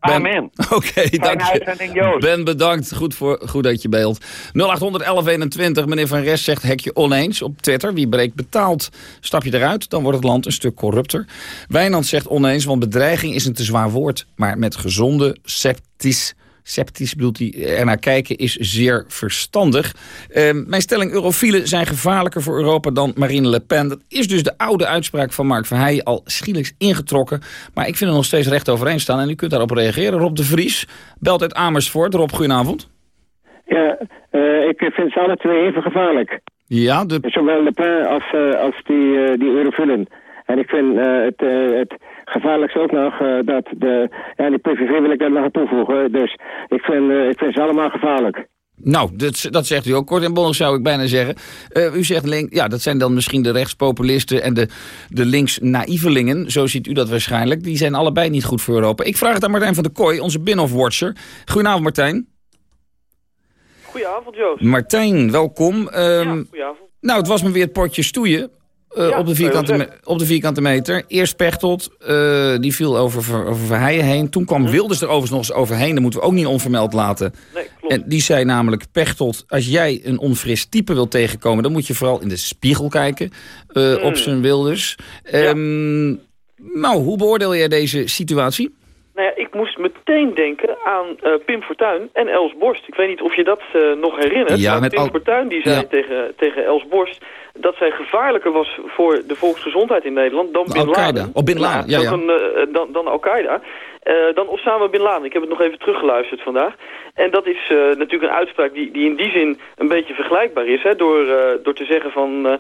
Ben- Amen. Oké, dank je. Ben, bedankt. Goed, voor, goed dat je beelt. 081121, meneer Van Rest zegt hekje oneens op Twitter. Wie breekt betaalt. Stap je eruit, dan wordt het land een stuk corrupter. Wijnand zegt oneens, want bedreiging is een te zwaar woord. Maar met gezonde, sceptisch... Sceptisch bedoelt hij, ernaar kijken is zeer verstandig. Eh, mijn stelling, eurofielen zijn gevaarlijker voor Europa dan Marine Le Pen. Dat is dus de oude uitspraak van Mark Verheijen al schielijk ingetrokken. Maar ik vind er nog steeds recht overeen staan en u kunt daarop reageren. Rob de Vries belt uit Amersfoort. Rob, goedenavond. Ja, eh, ik vind ze alle twee even gevaarlijk. Ja, de... Zowel Le Pen als, eh, als die, eh, die Eurofielen. En ik vind eh, het, het gevaarlijkste ook nog eh, dat de... Ja, die PVV wil ik daar nog aan toevoegen. Dus ik vind, eh, ik vind ze allemaal gevaarlijk. Nou, dat, dat zegt u ook. Kort en bondig zou ik bijna zeggen. Eh, u zegt, link, ja, dat zijn dan misschien de rechtspopulisten en de, de links-naïvelingen. Zo ziet u dat waarschijnlijk. Die zijn allebei niet goed voor Europa. Ik vraag het aan Martijn van der Kooi, onze Binnenhof-watcher. Goedenavond, Martijn. Goedenavond, Joost. Martijn, welkom. Ehm, Goedenavond. nou, het was me weer het potje stoeien. Eh, Ja, op, de vierkante, op de vierkante meter. Eerst Pechtold, eh, die viel over, Ver- over Verheijen heen. Toen kwam Wilders er overigens nog eens overheen. Dat moeten we ook niet onvermeld laten. Nee, klopt. En die zei namelijk, Pechtold, als jij een onfris type wil tegenkomen... dan moet je vooral in de spiegel kijken eh, Mm. op zijn Wilders. Ehm, Nou, hoe beoordeel jij deze situatie? Nou ja, ik moest meteen denken aan eh, Pim Fortuyn en Els Borst. Ik weet niet of je dat eh, nog herinnert. Ja, met Pim al- Fortuyn die zei Ja. tegen, tegen Els Borst... dat zij gevaarlijker was voor de volksgezondheid in Nederland dan Bin. Laden. Oh, Bin Laden, ja, ja. Dan, eh, dan, dan Al-Qaeda. Eh, dan Osama Bin Laden. Ik heb het nog even teruggeluisterd vandaag. En dat is natuurlijk een uitspraak die, die in die zin een beetje vergelijkbaar is. Hè, door, door te zeggen van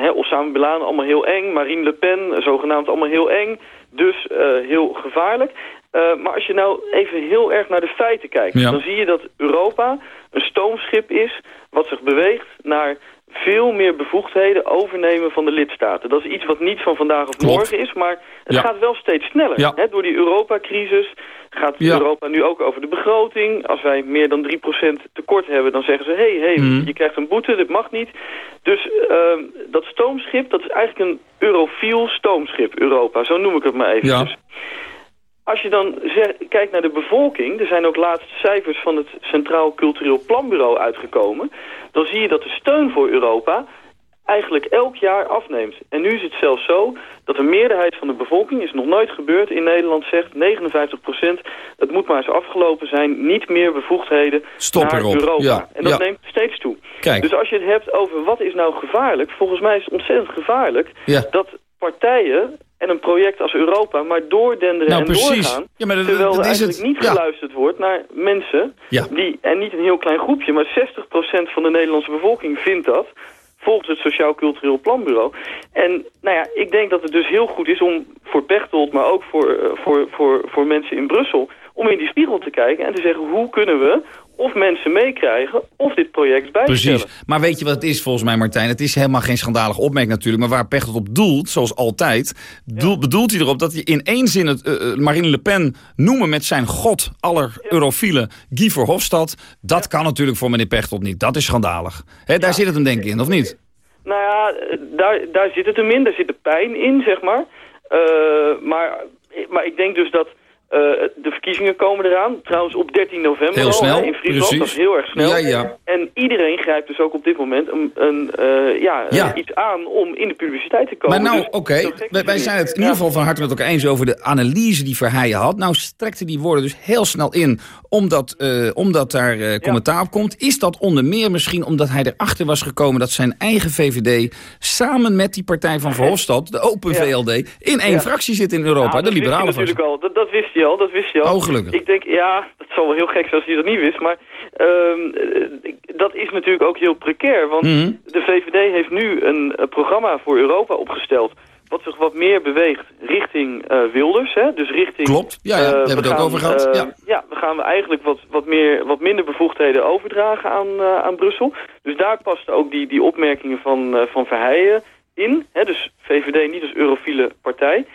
hè, Osama Bin Laden allemaal heel eng. Marine Le Pen, zogenaamd allemaal heel eng. Dus heel gevaarlijk. Eh, maar als je nou even heel erg naar de feiten kijkt... Ja. dan zie je dat Europa een stoomschip is wat zich beweegt naar veel meer bevoegdheden overnemen van de lidstaten. Dat is iets wat niet van vandaag of Klopt. morgen is, maar het Ja. gaat wel steeds sneller. Ja. Door die Europacrisis gaat Ja. Europa nu ook over de begroting. Als wij meer dan 3% tekort hebben, dan zeggen ze... hé, hey, hey, Mhm. je krijgt een boete, dit mag niet. Dus ehm, dat stoomschip, dat is eigenlijk een eurofiel stoomschip, Europa. Zo noem ik het maar even. Ja. Dus als je dan kijkt naar de bevolking... er zijn ook laatst cijfers van het Centraal Cultureel Planbureau uitgekomen... dan zie je dat de steun voor Europa eigenlijk elk jaar afneemt. En nu is het zelfs zo dat de meerderheid van de bevolking... is nog nooit gebeurd in Nederland, zegt 59% het moet maar eens afgelopen zijn... niet meer bevoegdheden Stop naar erop. Europa. Ja, En dat ja. neemt steeds toe. Kijk. Dus als je het hebt over wat is nou gevaarlijk... volgens mij is het ontzettend gevaarlijk... Ja. dat partijen en een project als Europa maar doordenderen Nou, en precies. doorgaan... Ja, maar dat- terwijl dat er is eigenlijk het. niet Ja. geluisterd wordt naar mensen... Ja. die, en niet een heel klein groepje, maar 60% van de Nederlandse bevolking vindt dat... volgens het Sociaal Cultureel Planbureau. En nou ja, ik denk dat het dus heel goed is om voor Pechtold... maar ook voor, eh, voor, voor, voor mensen in Brussel... om in die spiegel te kijken en te zeggen... hoe kunnen we of mensen meekrijgen of dit project bijstellen. Precies. Maar weet je wat het is volgens mij, Martijn? Het is helemaal geen schandalig opmerking natuurlijk. Maar waar Pechtold op doelt, zoals altijd... Doel, bedoelt hij erop dat hij in één zin het, eh, eh, Marine Le Pen noemen... met zijn god aller eurofielen Guy Verhofstadt. Dat kan natuurlijk voor meneer Pechtold niet. Dat is schandalig. Daar zit het hem denk ik in, of niet? Nou ja, eh, daar, daar zit het hem in. Daar zit de pijn in, zeg maar. Maar, maar ik denk dus dat eh, de verkiezingen komen eraan. Trouwens op 13 november Heel al, snel, hè, in Friesland. precies. Dat is heel erg snel. Ja, ja. En iedereen grijpt dus ook op dit moment een, een, eh, ja, Ja. iets aan om in de publiciteit te komen. Maar nou, Dus oké, wij, niet. zijn het in ieder geval van harte met elkaar eens over de analyse die Verheijen had. Nou strekte die woorden dus heel snel in, omdat, eh, omdat daar eh, commentaar op komt. Is dat onder meer misschien omdat hij erachter was gekomen dat zijn eigen VVD samen met die partij van Verhofstadt, de Open VLD, in één fractie zit in Europa, Ja, de dat wist hij liberale fractie. natuurlijk al. Dat, dat wist hij al, dat wist hij al. Oh, gelukkig. Ik denk, ja, dat zal wel heel gek zijn als hij dat niet wist. Maar ehm, eh, dat is natuurlijk ook heel precair. Want Mhm. de VVD heeft nu een, eh, programma voor Europa opgesteld... wat zich wat meer beweegt richting eh, Wilders. Hè? Dus richting... Klopt, ja, ja, daar hebben we het ook over gehad, eh, ja. ja, we gaan eigenlijk wat, wat, meer, wat minder bevoegdheden overdragen aan, aan Brussel. Dus daar pasten ook die, die opmerkingen van, van Verheijen in. Hè? Dus VVD niet als eurofiele partij.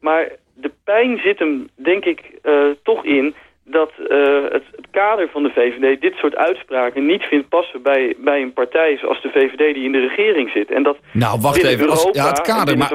Maar de pijn zit hem, denk ik, eh, toch in dat eh, het, het kader van de VVD dit soort uitspraken niet vindt passen bij, bij een partij zoals de VVD die in de regering zit. En dat Nou, wacht even. Als, ja, het kader, maar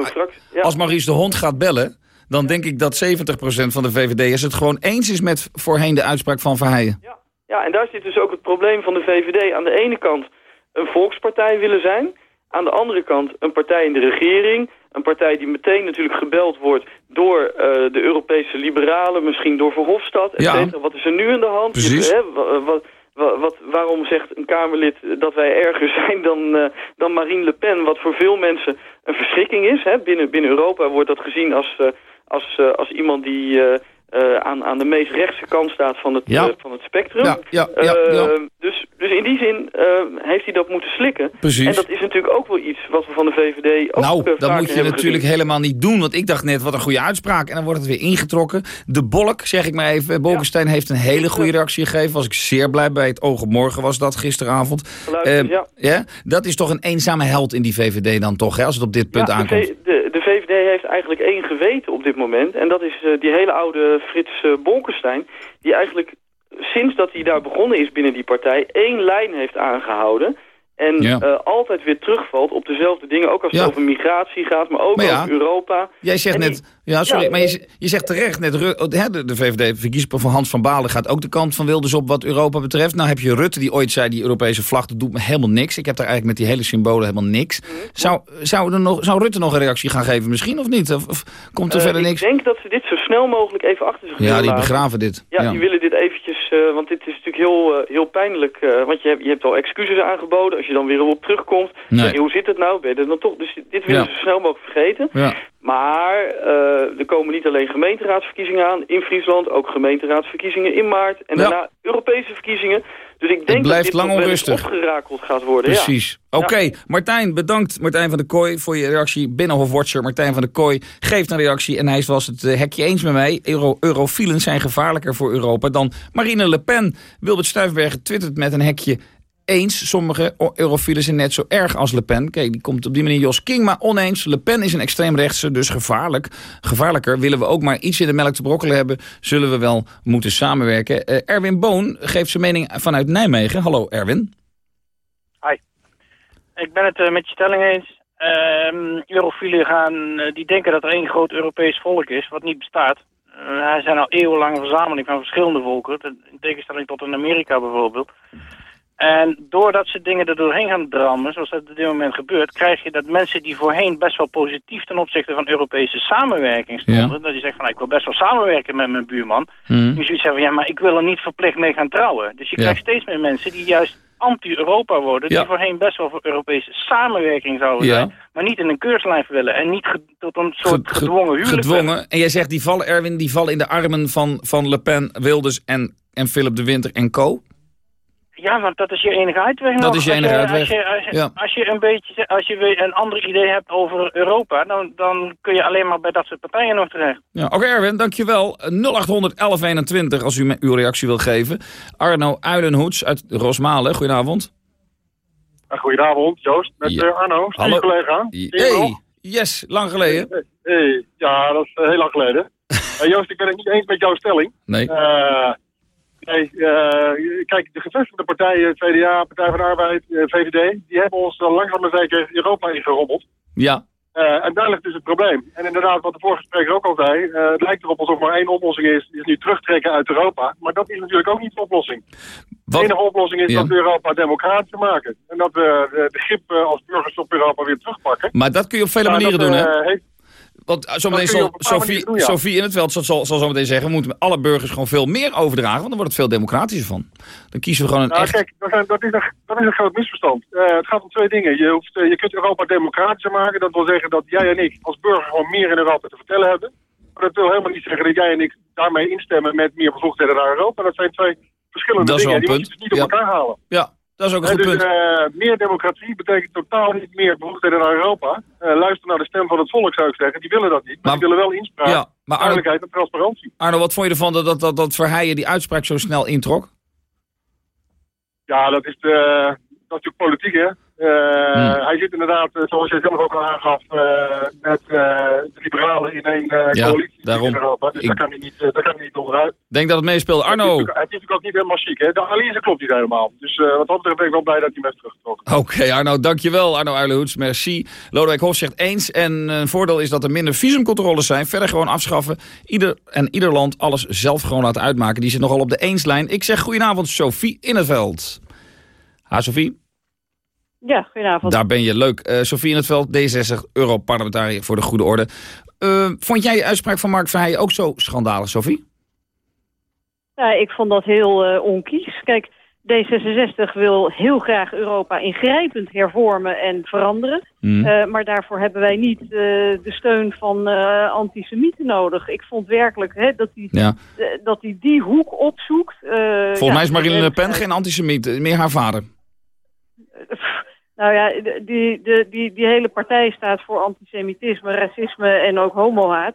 ja. als Maurice de Hond gaat bellen, dan denk ik dat 70% van de VVD'ers het gewoon eens is met voorheen de uitspraak van Verheijen. Ja, en daar zit dus ook het probleem van de VVD. Aan de ene kant een volkspartij willen zijn. Aan de andere kant een partij in de regering. Een partij die meteen natuurlijk gebeld wordt door eh, de Europese liberalen. Misschien door Verhofstadt, et Ja. Wat is er nu aan de hand? Precies. Hè, wa- wa- wa- wat, waarom zegt een Kamerlid dat wij erger zijn dan, eh, dan Marine Le Pen? Wat voor veel mensen een verschrikking is. Hè? Binnen, binnen Europa wordt dat gezien als, eh, als, als iemand die... eh, aan, aan de meest rechtse kant staat van het, Ja. eh, van het spectrum. Ja, ja, ja, Eh. Dus, dus in die zin heeft hij dat moeten slikken. Precies. En dat is natuurlijk ook wel iets wat we van de VVD ook Nou, dat moet je natuurlijk gezien. helemaal niet doen. Want ik dacht net, wat een goede uitspraak. En dan wordt het weer ingetrokken. De Bolk, zeg ik maar even. Bolkestein heeft een hele goede reactie gegeven. Was ik zeer blij bij. Het oog op morgen was dat gisteravond. Geluisterd, Eh, ja. Dat is toch een eenzame held in die VVD dan toch, hè, als het op dit punt aankomt. De, de VVD heeft eigenlijk één geweten op dit moment. En dat is eh, die hele oude Frits eh, Bolkestein. Die eigenlijk sinds dat hij daar begonnen is binnen die partij... één lijn heeft aangehouden. En Ja. eh, altijd weer terugvalt op dezelfde dingen. Ook als het Ja. over migratie gaat, maar ook Maar ja, over Europa. Jij zegt En net, die- ja, sorry, Ja, maar je, je zegt terecht net, de, de VVD, verkiezing van Hans van Balen gaat ook de kant van Wilders op wat Europa betreft. Nou heb je Rutte die ooit zei, die Europese vlag, dat doet me helemaal niks. Ik heb daar eigenlijk met die hele symbolen helemaal niks. Mhm. Zou, zou, er nog, zou Rutte nog een reactie gaan geven misschien of niet? Of, of komt er Eh, verder ik niks? denk dat ze dit zo snel mogelijk even achter zich Ja, willen die laten. begraven dit. Ja, Ja. die willen dit eventjes, eh, want dit is natuurlijk heel, heel pijnlijk. want je hebt, je hebt al excuses aangeboden. Je dan weer op terugkomt, Nee. zeg je, hoe zit het nou? Ben je dan toch? Dus dit willen Ja. ze zo snel mogelijk vergeten. Ja. Maar eh, er komen niet alleen gemeenteraadsverkiezingen aan in Friesland, ook gemeenteraadsverkiezingen in maart en daarna Europese verkiezingen. Dus ik denk blijft dat dit lang onrustig. opgerakeld gaat worden. Precies. Ja. Oké, Martijn, bedankt Martijn van der Kooi voor je reactie. Binnenhofwatcher Martijn van der Kooi geeft een reactie... en hij was het eh, hekje eens met mij. Euro Eurofielen zijn gevaarlijker voor Europa dan Marine Le Pen. Wilbert Stuifbergen twittert met een hekje eens. Sommige eurofielen zijn net zo erg als Le Pen. Kijk, die komt op die manier Jos King, maar oneens. Le Pen is een extreemrechtse, dus gevaarlijk. Gevaarlijker. Willen we ook maar iets in de melk te brokkelen hebben... zullen we wel moeten samenwerken. Eh, Erwin Boon geeft zijn mening vanuit Nijmegen. Hallo Erwin. Hi. Ik ben het eh, met je stelling eens. Ehm Eurofielen gaan, eh, die denken dat er één groot Europees volk is, wat niet bestaat. Uh, hij zijn al eeuwenlang een verzameling van verschillende volken, in tegenstelling tot in Amerika bijvoorbeeld. En doordat ze dingen er doorheen gaan drammen, zoals dat op dit moment gebeurt, krijg je dat mensen die voorheen best wel positief ten opzichte van Europese samenwerking stonden, Ja. dat die zeggen van nou, ik wil best wel samenwerken met mijn buurman, Hmm. nu zoiets zeggen van ja, maar ik wil er niet verplicht mee gaan trouwen. Dus je Ja. krijgt steeds meer mensen die juist anti-Europa worden, Ja. die voorheen best wel voor Europese samenwerking zouden zijn, maar niet in een keurslijf willen en niet tot een soort gedwongen huwelijk. Gedwongen. En jij zegt, die vallen, Erwin, die vallen in de armen van, van Le Pen, Wilders en, en Philip de Winter en co. Ja, want dat is je enige uitweg. Dat nog. is je Als enige uitweg. Als je, als je, Ja. als je een beetje, als je weer een ander idee hebt over Europa, dan, dan kun je alleen maar bij dat soort partijen nog terecht. Ja, Oké Erwin, dankjewel. 0800 1121 als u me uw reactie wil geven. Arno Uilenhoets uit Rosmalen, goedenavond. Goedenavond, Joost. Met Ja. eh, Arno, Hallo. collega. Hey, yes, lang geleden. Hey, ja, dat is eh, heel lang geleden. Eh, Joost, ik ben het niet eens met jouw stelling. Nee. Eh, nee, eh, kijk, de gevestigde partijen, CDA, Partij van de Arbeid, eh, VVD, die hebben ons dan langzaam maar zeker Europa ingerommeld. Ja. Eh, en daar ligt dus het probleem. En inderdaad, wat de vorige spreker ook al zei, het lijkt erop alsof maar één oplossing is, is nu terugtrekken uit Europa. Maar dat is natuurlijk ook niet de oplossing. De enige oplossing is Ja. dat we Europa democratischer maken. En dat we de, grip als burgers op Europa weer terugpakken. Maar dat kun je op vele Ja, manieren dat, doen, hè? heeft- Want eh, zometeen zal doen, ja. Sophie in het veld zal, zal, zal zometeen zeggen... we moeten alle burgers gewoon veel meer overdragen... want dan wordt het veel democratischer van. Dan kiezen we gewoon een Nou, echt... kijk, dat, is een, dat is een groot misverstand. Eh, het gaat om twee dingen. Je, hoeft, eh, je kunt Europa democratischer maken. Dat wil zeggen dat jij en ik als burger gewoon meer in Europa te vertellen hebben. Maar dat wil helemaal niet zeggen dat jij en ik daarmee instemmen met meer bevoegdheden naar Europa. Dat zijn twee verschillende Dat dingen. Die moet je punt. dus niet op elkaar halen. Ja, dat is ook een goed dus, punt. eh, meer democratie betekent totaal niet meer bevoegdheden naar Europa. Eh, luister naar de stem van het volk, zou ik zeggen. Die willen dat niet. Maar, die willen wel inspraak, Ja, maar Arno- en transparantie. Arno, wat vond je ervan dat, dat, dat, dat Verheijen die uitspraak zo snel introk? Ja, dat is, de, dat is natuurlijk politiek, hè. Eh, Hij zit inderdaad, eh, zoals jij zelf ook al aangaf, eh, met de liberalen in één Ja, coalitie daarom. in Europa. Dus Ik- daar kan hij niet, daar kan hij niet onderuit. Denk dat het is Arno! Het is natuurlijk ook niet helemaal chic, hè. De analyse klopt niet helemaal. Dus wat dat betreft ben ik wel blij dat hij heeft teruggetrokken. Oké, Arno, dankjewel. Arno Uilenhoets, merci. Lodewijk Hof zegt eens. En een voordeel is dat er minder visumcontroles zijn. Verder gewoon afschaffen. Ieder, en ieder land alles zelf gewoon laten uitmaken. Die zit nogal op de eenslijn. Ik zeg goedenavond, Sophie in het veld. Ha, Sophie? Ja, goedenavond. Daar ben je. Leuk. Eh Sophie in het veld, D60, Europarlementariër voor de goede orde. Eh, vond jij je uitspraak van Mark Verheijen ook zo schandalig, Sophie? Ja, ik vond dat heel eh, onkies. Kijk, D66 wil heel graag Europa ingrijpend hervormen en veranderen. Eh, maar daarvoor hebben wij niet de steun van eh antisemieten nodig. Ik vond werkelijk hè, dat hij Ja. dat hij die hoek opzoekt. Volgens ja, mij is Marine Le Pen geen antisemiet, meer haar vader. Nou ja, die, die, die hele partij staat voor antisemitisme, racisme en ook homohaat.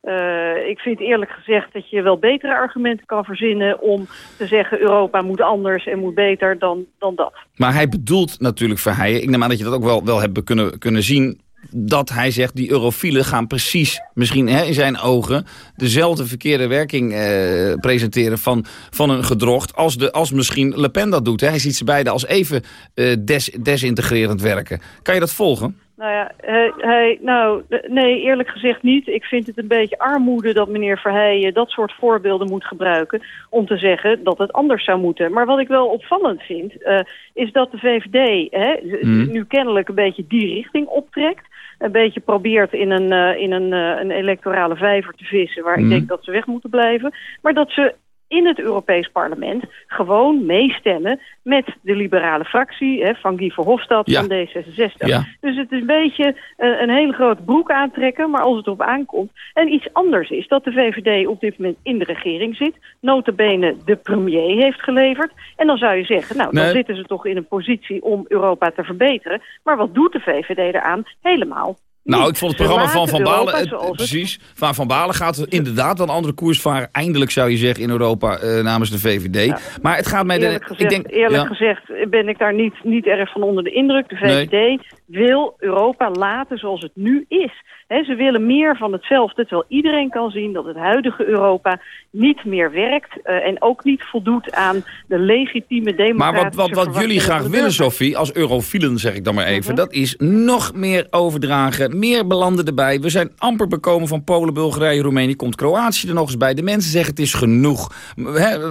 Eh, ik vind eerlijk gezegd dat je wel betere argumenten kan verzinnen om te zeggen Europa moet anders en moet beter dan, dan dat. Maar hij bedoelt natuurlijk Verheijen. Ik neem aan dat je dat ook wel, wel hebt kunnen, kunnen zien. Dat hij zegt, die eurofielen gaan precies, misschien hè, in zijn ogen... dezelfde verkeerde werking eh, presenteren van, van een gedrocht... Als, de, als misschien Le Pen dat doet. Hè. Hij ziet ze beiden als even eh, des, desintegrerend werken. Kan je dat volgen? Nou ja, hij, hij, nou, nee, eerlijk gezegd niet. Ik vind het een beetje armoede dat meneer Verheijen dat soort voorbeelden moet gebruiken om te zeggen dat het anders zou moeten. Maar wat ik wel opvallend vind, eh, is dat de VVD hè, Mhm. nu kennelijk een beetje die richting optrekt. Een beetje probeert in een, eh, in een, eh, een electorale vijver te vissen waar Mhm. ik denk dat ze weg moeten blijven. Maar dat ze in het Europees Parlement gewoon meestemmen met de liberale fractie hè, van Guy Verhofstadt Ja. van D66. Ja. Dus het is een beetje eh, een hele grote broek aantrekken, maar als het op aankomt. En iets anders is dat de VVD op dit moment in de regering zit, notabene de premier heeft geleverd. En dan zou je zeggen, nou, dan zitten ze toch in een positie om Europa te verbeteren. Maar wat doet de VVD eraan? Helemaal Nou, ik vond het programma van Van Balen... Europa het- precies. Van Van Balen gaat er inderdaad een andere koers varen. Eindelijk zou je zeggen in Europa eh, namens de VVD. maar het gaat mij... Eerlijk, de, gezegd, ik denk, eerlijk ja. gezegd ben ik daar niet, niet erg van onder de indruk. De VVD wil Europa laten zoals het nu is. Ze willen meer van hetzelfde, terwijl iedereen kan zien dat het huidige Europa niet meer werkt eh, en ook niet voldoet aan de legitieme Maar democratische wat, wat, wat jullie graag willen. Sophie, als eurofielen zeg ik dan maar even... Mhm. dat is nog meer overdragen, meer belanden erbij. We zijn amper bekomen van Polen, Bulgarije, Roemenië. Komt Kroatië er nog eens bij. De mensen zeggen het is genoeg.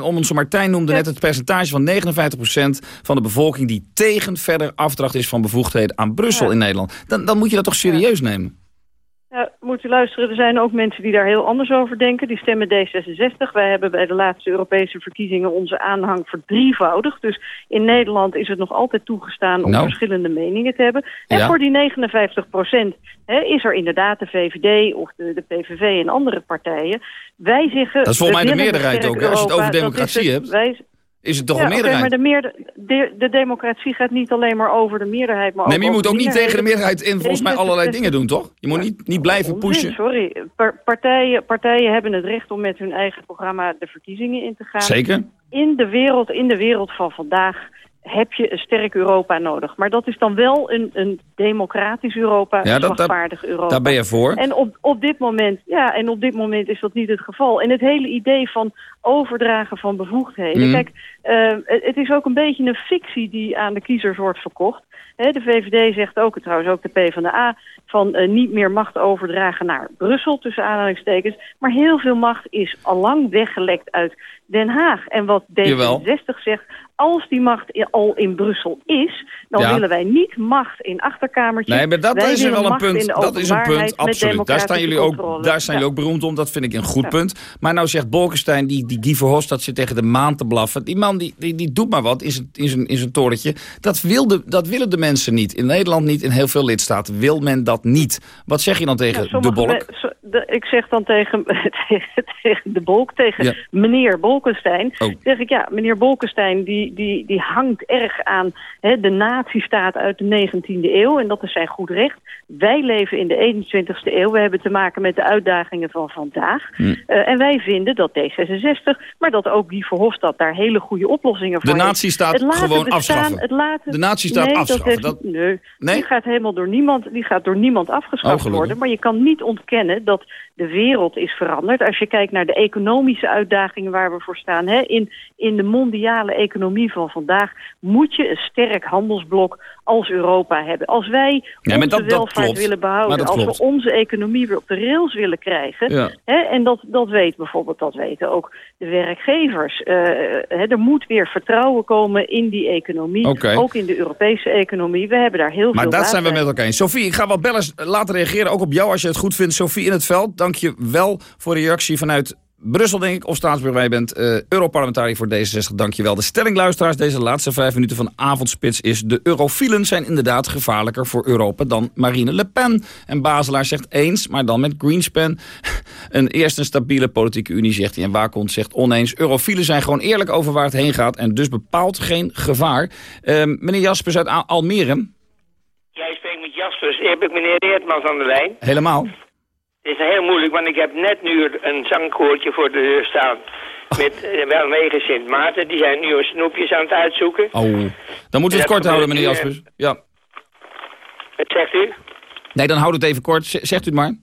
Om onze Martijn noemde net het percentage van 59% van de bevolking... die tegen verder afdracht is van bevoegdheden aan Brussel Ja. in Nederland. Dan, dan moet je dat toch serieus nemen? Ja, moet u luisteren, er zijn ook mensen die daar heel anders over denken. Die stemmen D66. Wij hebben bij de laatste Europese verkiezingen onze aanhang verdrievoudigd. Dus in Nederland is het nog altijd toegestaan om Nou. verschillende meningen te hebben. En Ja. voor die 59 procent is er inderdaad de VVD of de, de PVV en andere partijen. Wij zeggen... Dat is volgens mij de meerderheid ook, hè? Als je het over democratie het. hebt. Wij, Is het toch ja, een meerderheid? maar de, meerder, de, de democratie gaat niet alleen maar over de meerderheid, maar Nee, ook maar je moet ook niet tegen de meerderheid in volgens mij D66 allerlei dingen doen, toch? Je moet niet, niet blijven Onzin, pushen. sorry. Par- partijen, partijen hebben het recht om met hun eigen programma de verkiezingen in te gaan. Zeker. In de wereld, in de wereld van vandaag heb je een sterk Europa nodig. Maar dat is dan wel een, een democratisch Europa, Ja, een dat- dat- slagvaardig Europa. daar ben je voor. En op, op dit moment, ja, en op dit moment is dat niet het geval. En het hele idee van overdragen van bevoegdheden. Mhm. Kijk, eh, het, is ook een beetje een fictie die aan de kiezers wordt verkocht. De VVD zegt ook, en trouwens ook de PvdA, van eh, niet meer macht overdragen naar Brussel, tussen aanhalingstekens. Maar heel veel macht is allang weggelekt uit Den Haag. En wat Jawel. D66 zegt, als die macht al in Brussel is, dan Ja. willen wij niet macht in achterkamertjes. Nee, maar dat Wij is wel een punt. Dat is een punt, absoluut. Daar staan jullie ook, daar zijn Ja. jullie ook beroemd om. Dat vind ik een goed punt. Maar nou zegt Bolkestein, die, die Guy Verhofstadt zit tegen de maan te blaffen. Die man die, die, die doet maar wat in zijn, in zijn, in zijn torentje. Dat, wil de, dat willen de mensen niet. In Nederland niet, in heel veel lidstaten wil men dat niet. Wat zeg je dan tegen Ja, de Bolk? De- ik zeg dan tegen, tegen, tegen de Bolk, tegen Ja. meneer Bolkestein... Oh. zeg ik, ja, meneer Bolkestein die, die, die hangt erg aan hè, de nazistaat uit de 19e eeuw... en dat is zijn goed recht. Wij leven in de 21e eeuw. We hebben te maken met de uitdagingen van vandaag. Hm. Eh, en wij vinden dat D66, maar dat ook Guy Verhofstadt... daar hele goede oplossingen voor De heeft. nazistaat gewoon bestaan, afschaffen. Het laten, De nazistaat nee, dat afschaffen, heeft- dat- nee, Nee? die gaat helemaal door niemand, die gaat door niemand Oh, afgeschaft gelukkig. worden. Maar je kan niet ontkennen dat built de wereld is veranderd. Als je kijkt naar de economische uitdagingen waar we voor staan. Hè, in, in de mondiale economie van vandaag moet je een sterk handelsblok als Europa hebben. Als wij Ja, maar onze dat- dat welvaart willen Maar behouden, dat als we onze economie weer op de rails willen krijgen. Ja. Hè, en dat, dat weet bijvoorbeeld, dat weten ook de werkgevers. Eh, hè, er moet weer vertrouwen komen in die economie. Ook in de Europese economie. We hebben daar heel Maar veel dat baat zijn we met elkaar eens. Sophie, ik ga wel bellen laten reageren, ook op jou als je het goed vindt. Sophie in het veld, dank je wel voor de reactie vanuit Brussel, denk ik, of Staatsburg. Wij bent eh Europarlementariër voor D66, dank je wel. De stelling, luisteraars, deze laatste vijf minuten van Avondspits is... de eurofielen zijn inderdaad gevaarlijker voor Europa dan Marine Le Pen. En Baselaar zegt eens, maar dan met Greenspan. Een eerst een stabiele politieke unie, zegt hij. En Waakhond zegt oneens. Eurofielen zijn gewoon eerlijk over waar het heen gaat... en dus bepaalt geen gevaar. Ehm, meneer Jaspers uit Almere... Jij spreekt met Jaspers. Heb ik meneer Eertmans aan de lijn? Helemaal. Het is heel moeilijk, want ik heb net nu een zangkoortje voor de deur staan. Met uh, wel negen Sint Maarten. Die zijn nu snoepjes aan het uitzoeken. Oh, dan moeten we het kort houden, meneer gebeurt Jaspers. Ja. Wat zegt u? Nee, dan houd het even kort. Zegt u het maar.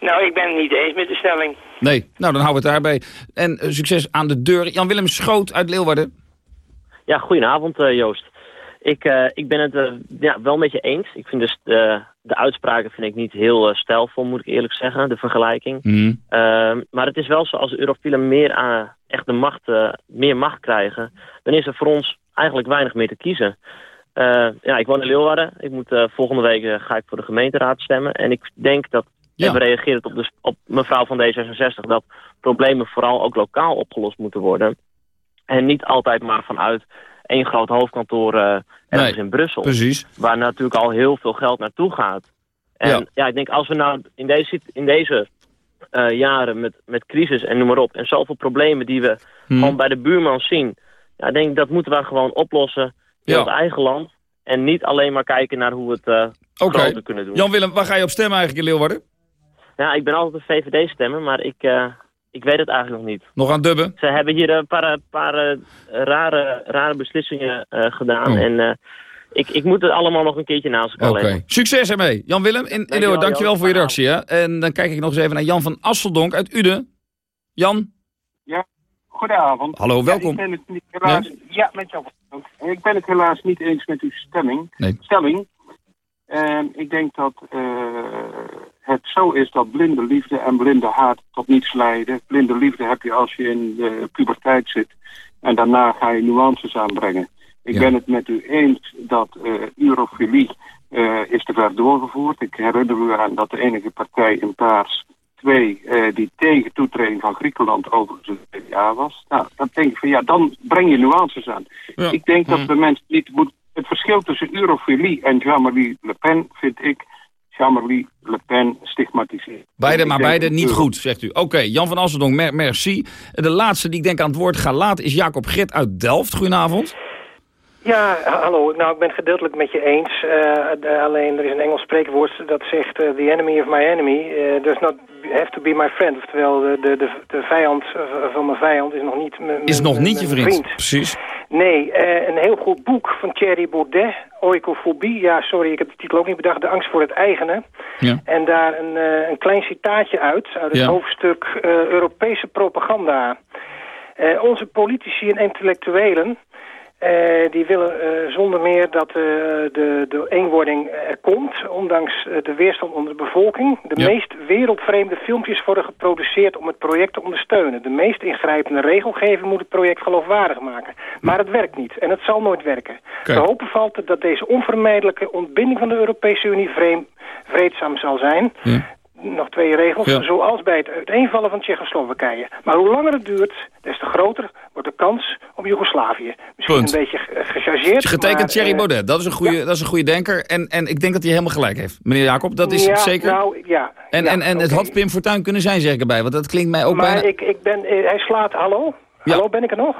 Nou, ik ben het niet eens met de stelling. Nee, nou dan houden we het daarbij. En eh, succes aan de deur. Jan-Willem Schoot uit Leeuwarden. Ja, goedenavond eh, Joost. Ik, eh, ik ben het eh, ja, wel met je eens. Ik vind dus de, de uitspraken vind ik niet heel eh, stijlvol, moet ik eerlijk zeggen, de vergelijking. Ehm, maar het is wel zo, als de Eurofielen meer aan echt de macht, eh, meer macht krijgen, dan is er voor ons eigenlijk weinig meer te kiezen. Eh, ja, ik woon in Leeuwarden. Ik moet, eh, volgende week ga ik voor de gemeenteraad stemmen. En ik denk dat Ja. En we reageren op, de, op mevrouw van D66 dat problemen vooral ook lokaal opgelost moeten worden. En niet altijd maar vanuit één groot hoofdkantoor uh, ergens in Brussel. Precies. Waar natuurlijk al heel veel geld naartoe gaat. En ja, ik denk als we nou in deze, in deze uh, jaren met, met crisis en noem maar op... en zoveel problemen die we hmm. gewoon bij de buurman zien... Ja, ik denk dat moeten we gewoon oplossen in ja. ons eigen land. En niet alleen maar kijken naar hoe we het uh, okay. groter kunnen doen. Jan-Willem, waar ga je op stemmen eigenlijk in Leeuwarden? Ja, ik ben altijd een VVD-stemmer, maar ik, uh, ik weet het eigenlijk nog niet. Nog aan dubben? Ze hebben hier een paar, paar rare, rare beslissingen gedaan. Oh. En ik, ik moet het allemaal nog een keertje naast elkaar okay. leggen. Succes ermee. Jan-Willem, in, in dankjewel, dankjewel voor je reactie. Hè? En dan kijk ik nog eens even naar Jan van Asseldonk uit Uden. Jan? Ja, goedenavond. Hallo, welkom. Ja, ik ben het niet, helaas, nee? ja met van Ik ben het helaas niet eens met uw stemming, nee. stelling. En ik denk dat uh, het zo is dat blinde liefde en blinde haat tot niets leiden. Blinde liefde heb je als je in de puberteit zit. En daarna ga je nuances aanbrengen. Ik ben het met u eens dat uh, eurofilie uh, is te ver doorgevoerd. Ik herinner u aan dat de enige partij in Paars 2 uh, die tegen toetreding van Griekenland overigens een CDA was. Nou, dan denk ik van ja, dan breng je nuances aan. Ja. Ik denk dat de mensen niet moeten... Het verschil tussen eurofilie en Jean-Marie Le Pen vind ik Jean-Marie Le Pen stigmatiseren. Beide, maar beide niet goed, zegt u. Oké, Jan van Asseldonk, mer merci. De laatste die ik denk aan het woord ga laten is Jacob Grit uit Delft. Goedenavond. Ja, hallo. Nou, ik ben het gedeeltelijk met je eens. Uh, alleen, er is een Engels spreekwoord dat zegt... Uh, the enemy of my enemy uh, does not have to be my friend. Oftewel, de, de, de, de vijand van mijn vijand is nog niet mijn Is nog niet je vriend. Precies. Nee, een heel goed boek van Thierry Baudet. Oikofobie. Ja, sorry, ik heb de titel ook niet bedacht. De angst voor het eigene. Ja. En daar een, een klein citaatje uit. Uit het Ja. hoofdstuk Europese propaganda. onze politici en intellectuelen... Uh, die willen uh, zonder meer dat uh, de, de eenwording er komt, ondanks de weerstand onder de bevolking. De Ja. meest wereldvreemde filmpjes worden geproduceerd om het project te ondersteunen. De meest ingrijpende regelgeving moet het project geloofwaardig maken. Maar het werkt niet en het zal nooit werken. Kijk. Te hopen valt dat deze onvermijdelijke ontbinding van de Europese Unie vreem, vreedzaam zal zijn. Nog twee regels, Ja. zoals bij het uiteenvallen van Tsjechoslowakije. Maar hoe langer het duurt, des te groter wordt de kans op Joegoslavië. Misschien Punt. een beetje ge- gechargeerd. Getekend maar, Thierry eh, Baudet. Dat is een goede, dat is een goede denker. En, en ik denk dat hij helemaal gelijk heeft. Meneer Jacob, dat is ja, zeker. Nou, ja, en en, en het had Pim Fortuyn kunnen zijn, zeg ik erbij. Want dat klinkt mij ook maar bijna... ik, ik ben, eh, hij slaat, hallo? Hallo, ben ik er nog?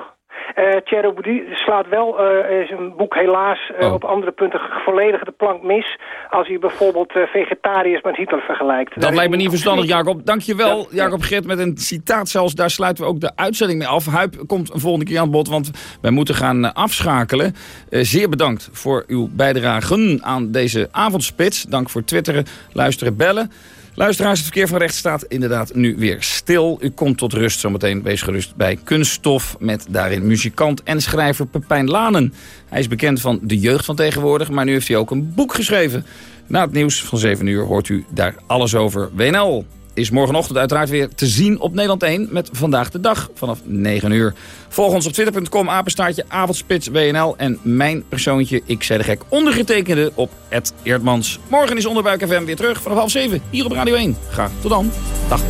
Eh Thierry Baudet slaat wel eh, zijn boek helaas eh, Oh. op andere punten volledig de plank mis... als hij bijvoorbeeld vegetariërs met Hitler vergelijkt. Dat Daar lijkt me niet verstandig, Jacob. Dankjewel, Jacob Gert, met een citaat zelfs. Daar sluiten we ook de uitzending mee af. Huip komt een volgende keer aan bod, want wij moeten gaan afschakelen. Zeer bedankt voor uw bijdragen aan deze avondspits. Dank voor twitteren, luisteren, bellen. Luisteraars, het verkeer van rechts staat inderdaad nu weer stil. U komt tot rust zometeen. Wees gerust bij Kunststof met daarin muzikant en schrijver Pepijn Lanen. Hij is bekend van de jeugd van tegenwoordig, maar nu heeft hij ook een boek geschreven. Na het nieuws van 7 uur hoort u daar alles over. WNL is morgenochtend uiteraard weer te zien op Nederland 1 met Vandaag de Dag vanaf 9 uur. Volg ons op twitter.com, apenstaartje, avondspits, WNL en mijn persoontje, ik zei de gek, ondergetekende op Ed Eerdmans. Morgen is Onderbuik FM weer terug vanaf half 7 hier op Radio 1. Graag tot dan. Dag.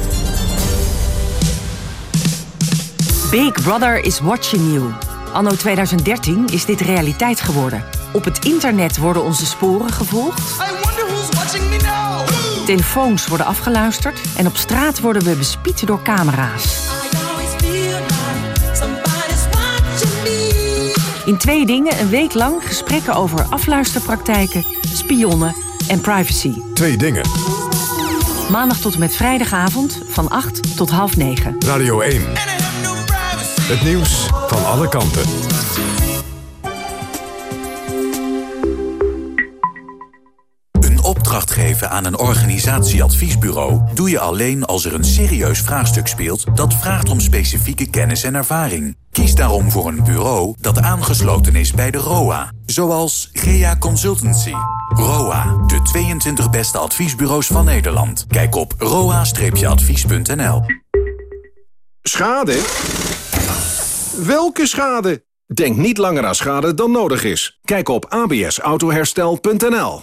Big Brother is watching you. Anno 2013 is dit realiteit geworden. Op het internet worden onze sporen gevolgd. Telefoons worden afgeluisterd en op straat worden we bespied door camera's. In twee dingen een week lang gesprekken over afluisterpraktijken, spionnen en privacy. Twee dingen. Maandag tot en met vrijdagavond van 8 tot half 9. Radio 1. Het nieuws van alle kanten. Opdracht geven aan een organisatieadviesbureau doe je alleen als er een serieus vraagstuk speelt dat vraagt om specifieke kennis en ervaring. Kies daarom voor een bureau dat aangesloten is bij de ROA, zoals GEA Consultancy. ROA, de 22 beste adviesbureaus van Nederland. Kijk op roa-advies.nl. Schade? Welke schade? Denk niet langer aan schade dan nodig is. Kijk op absautoherstel.nl.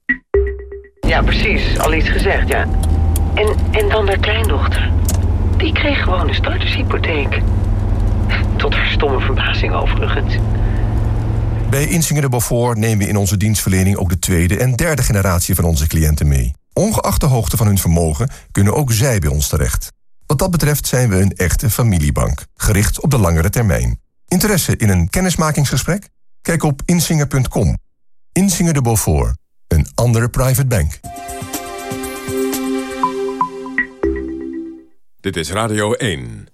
Ja, precies. Al iets gezegd, ja. En, en dan haar kleindochter. Die kreeg gewoon een startershypotheek. Tot haar stomme verbazing overigens. Bij Insinger de Beaufort nemen we in onze dienstverlening ook de tweede en derde generatie van onze cliënten mee. Ongeacht de hoogte van hun vermogen kunnen ook zij bij ons terecht. Wat dat betreft zijn we een echte familiebank, gericht op de langere termijn. Interesse in een kennismakingsgesprek? Kijk op insinger.com. Insinger de Beaufort, een andere private bank. Dit is Radio 1.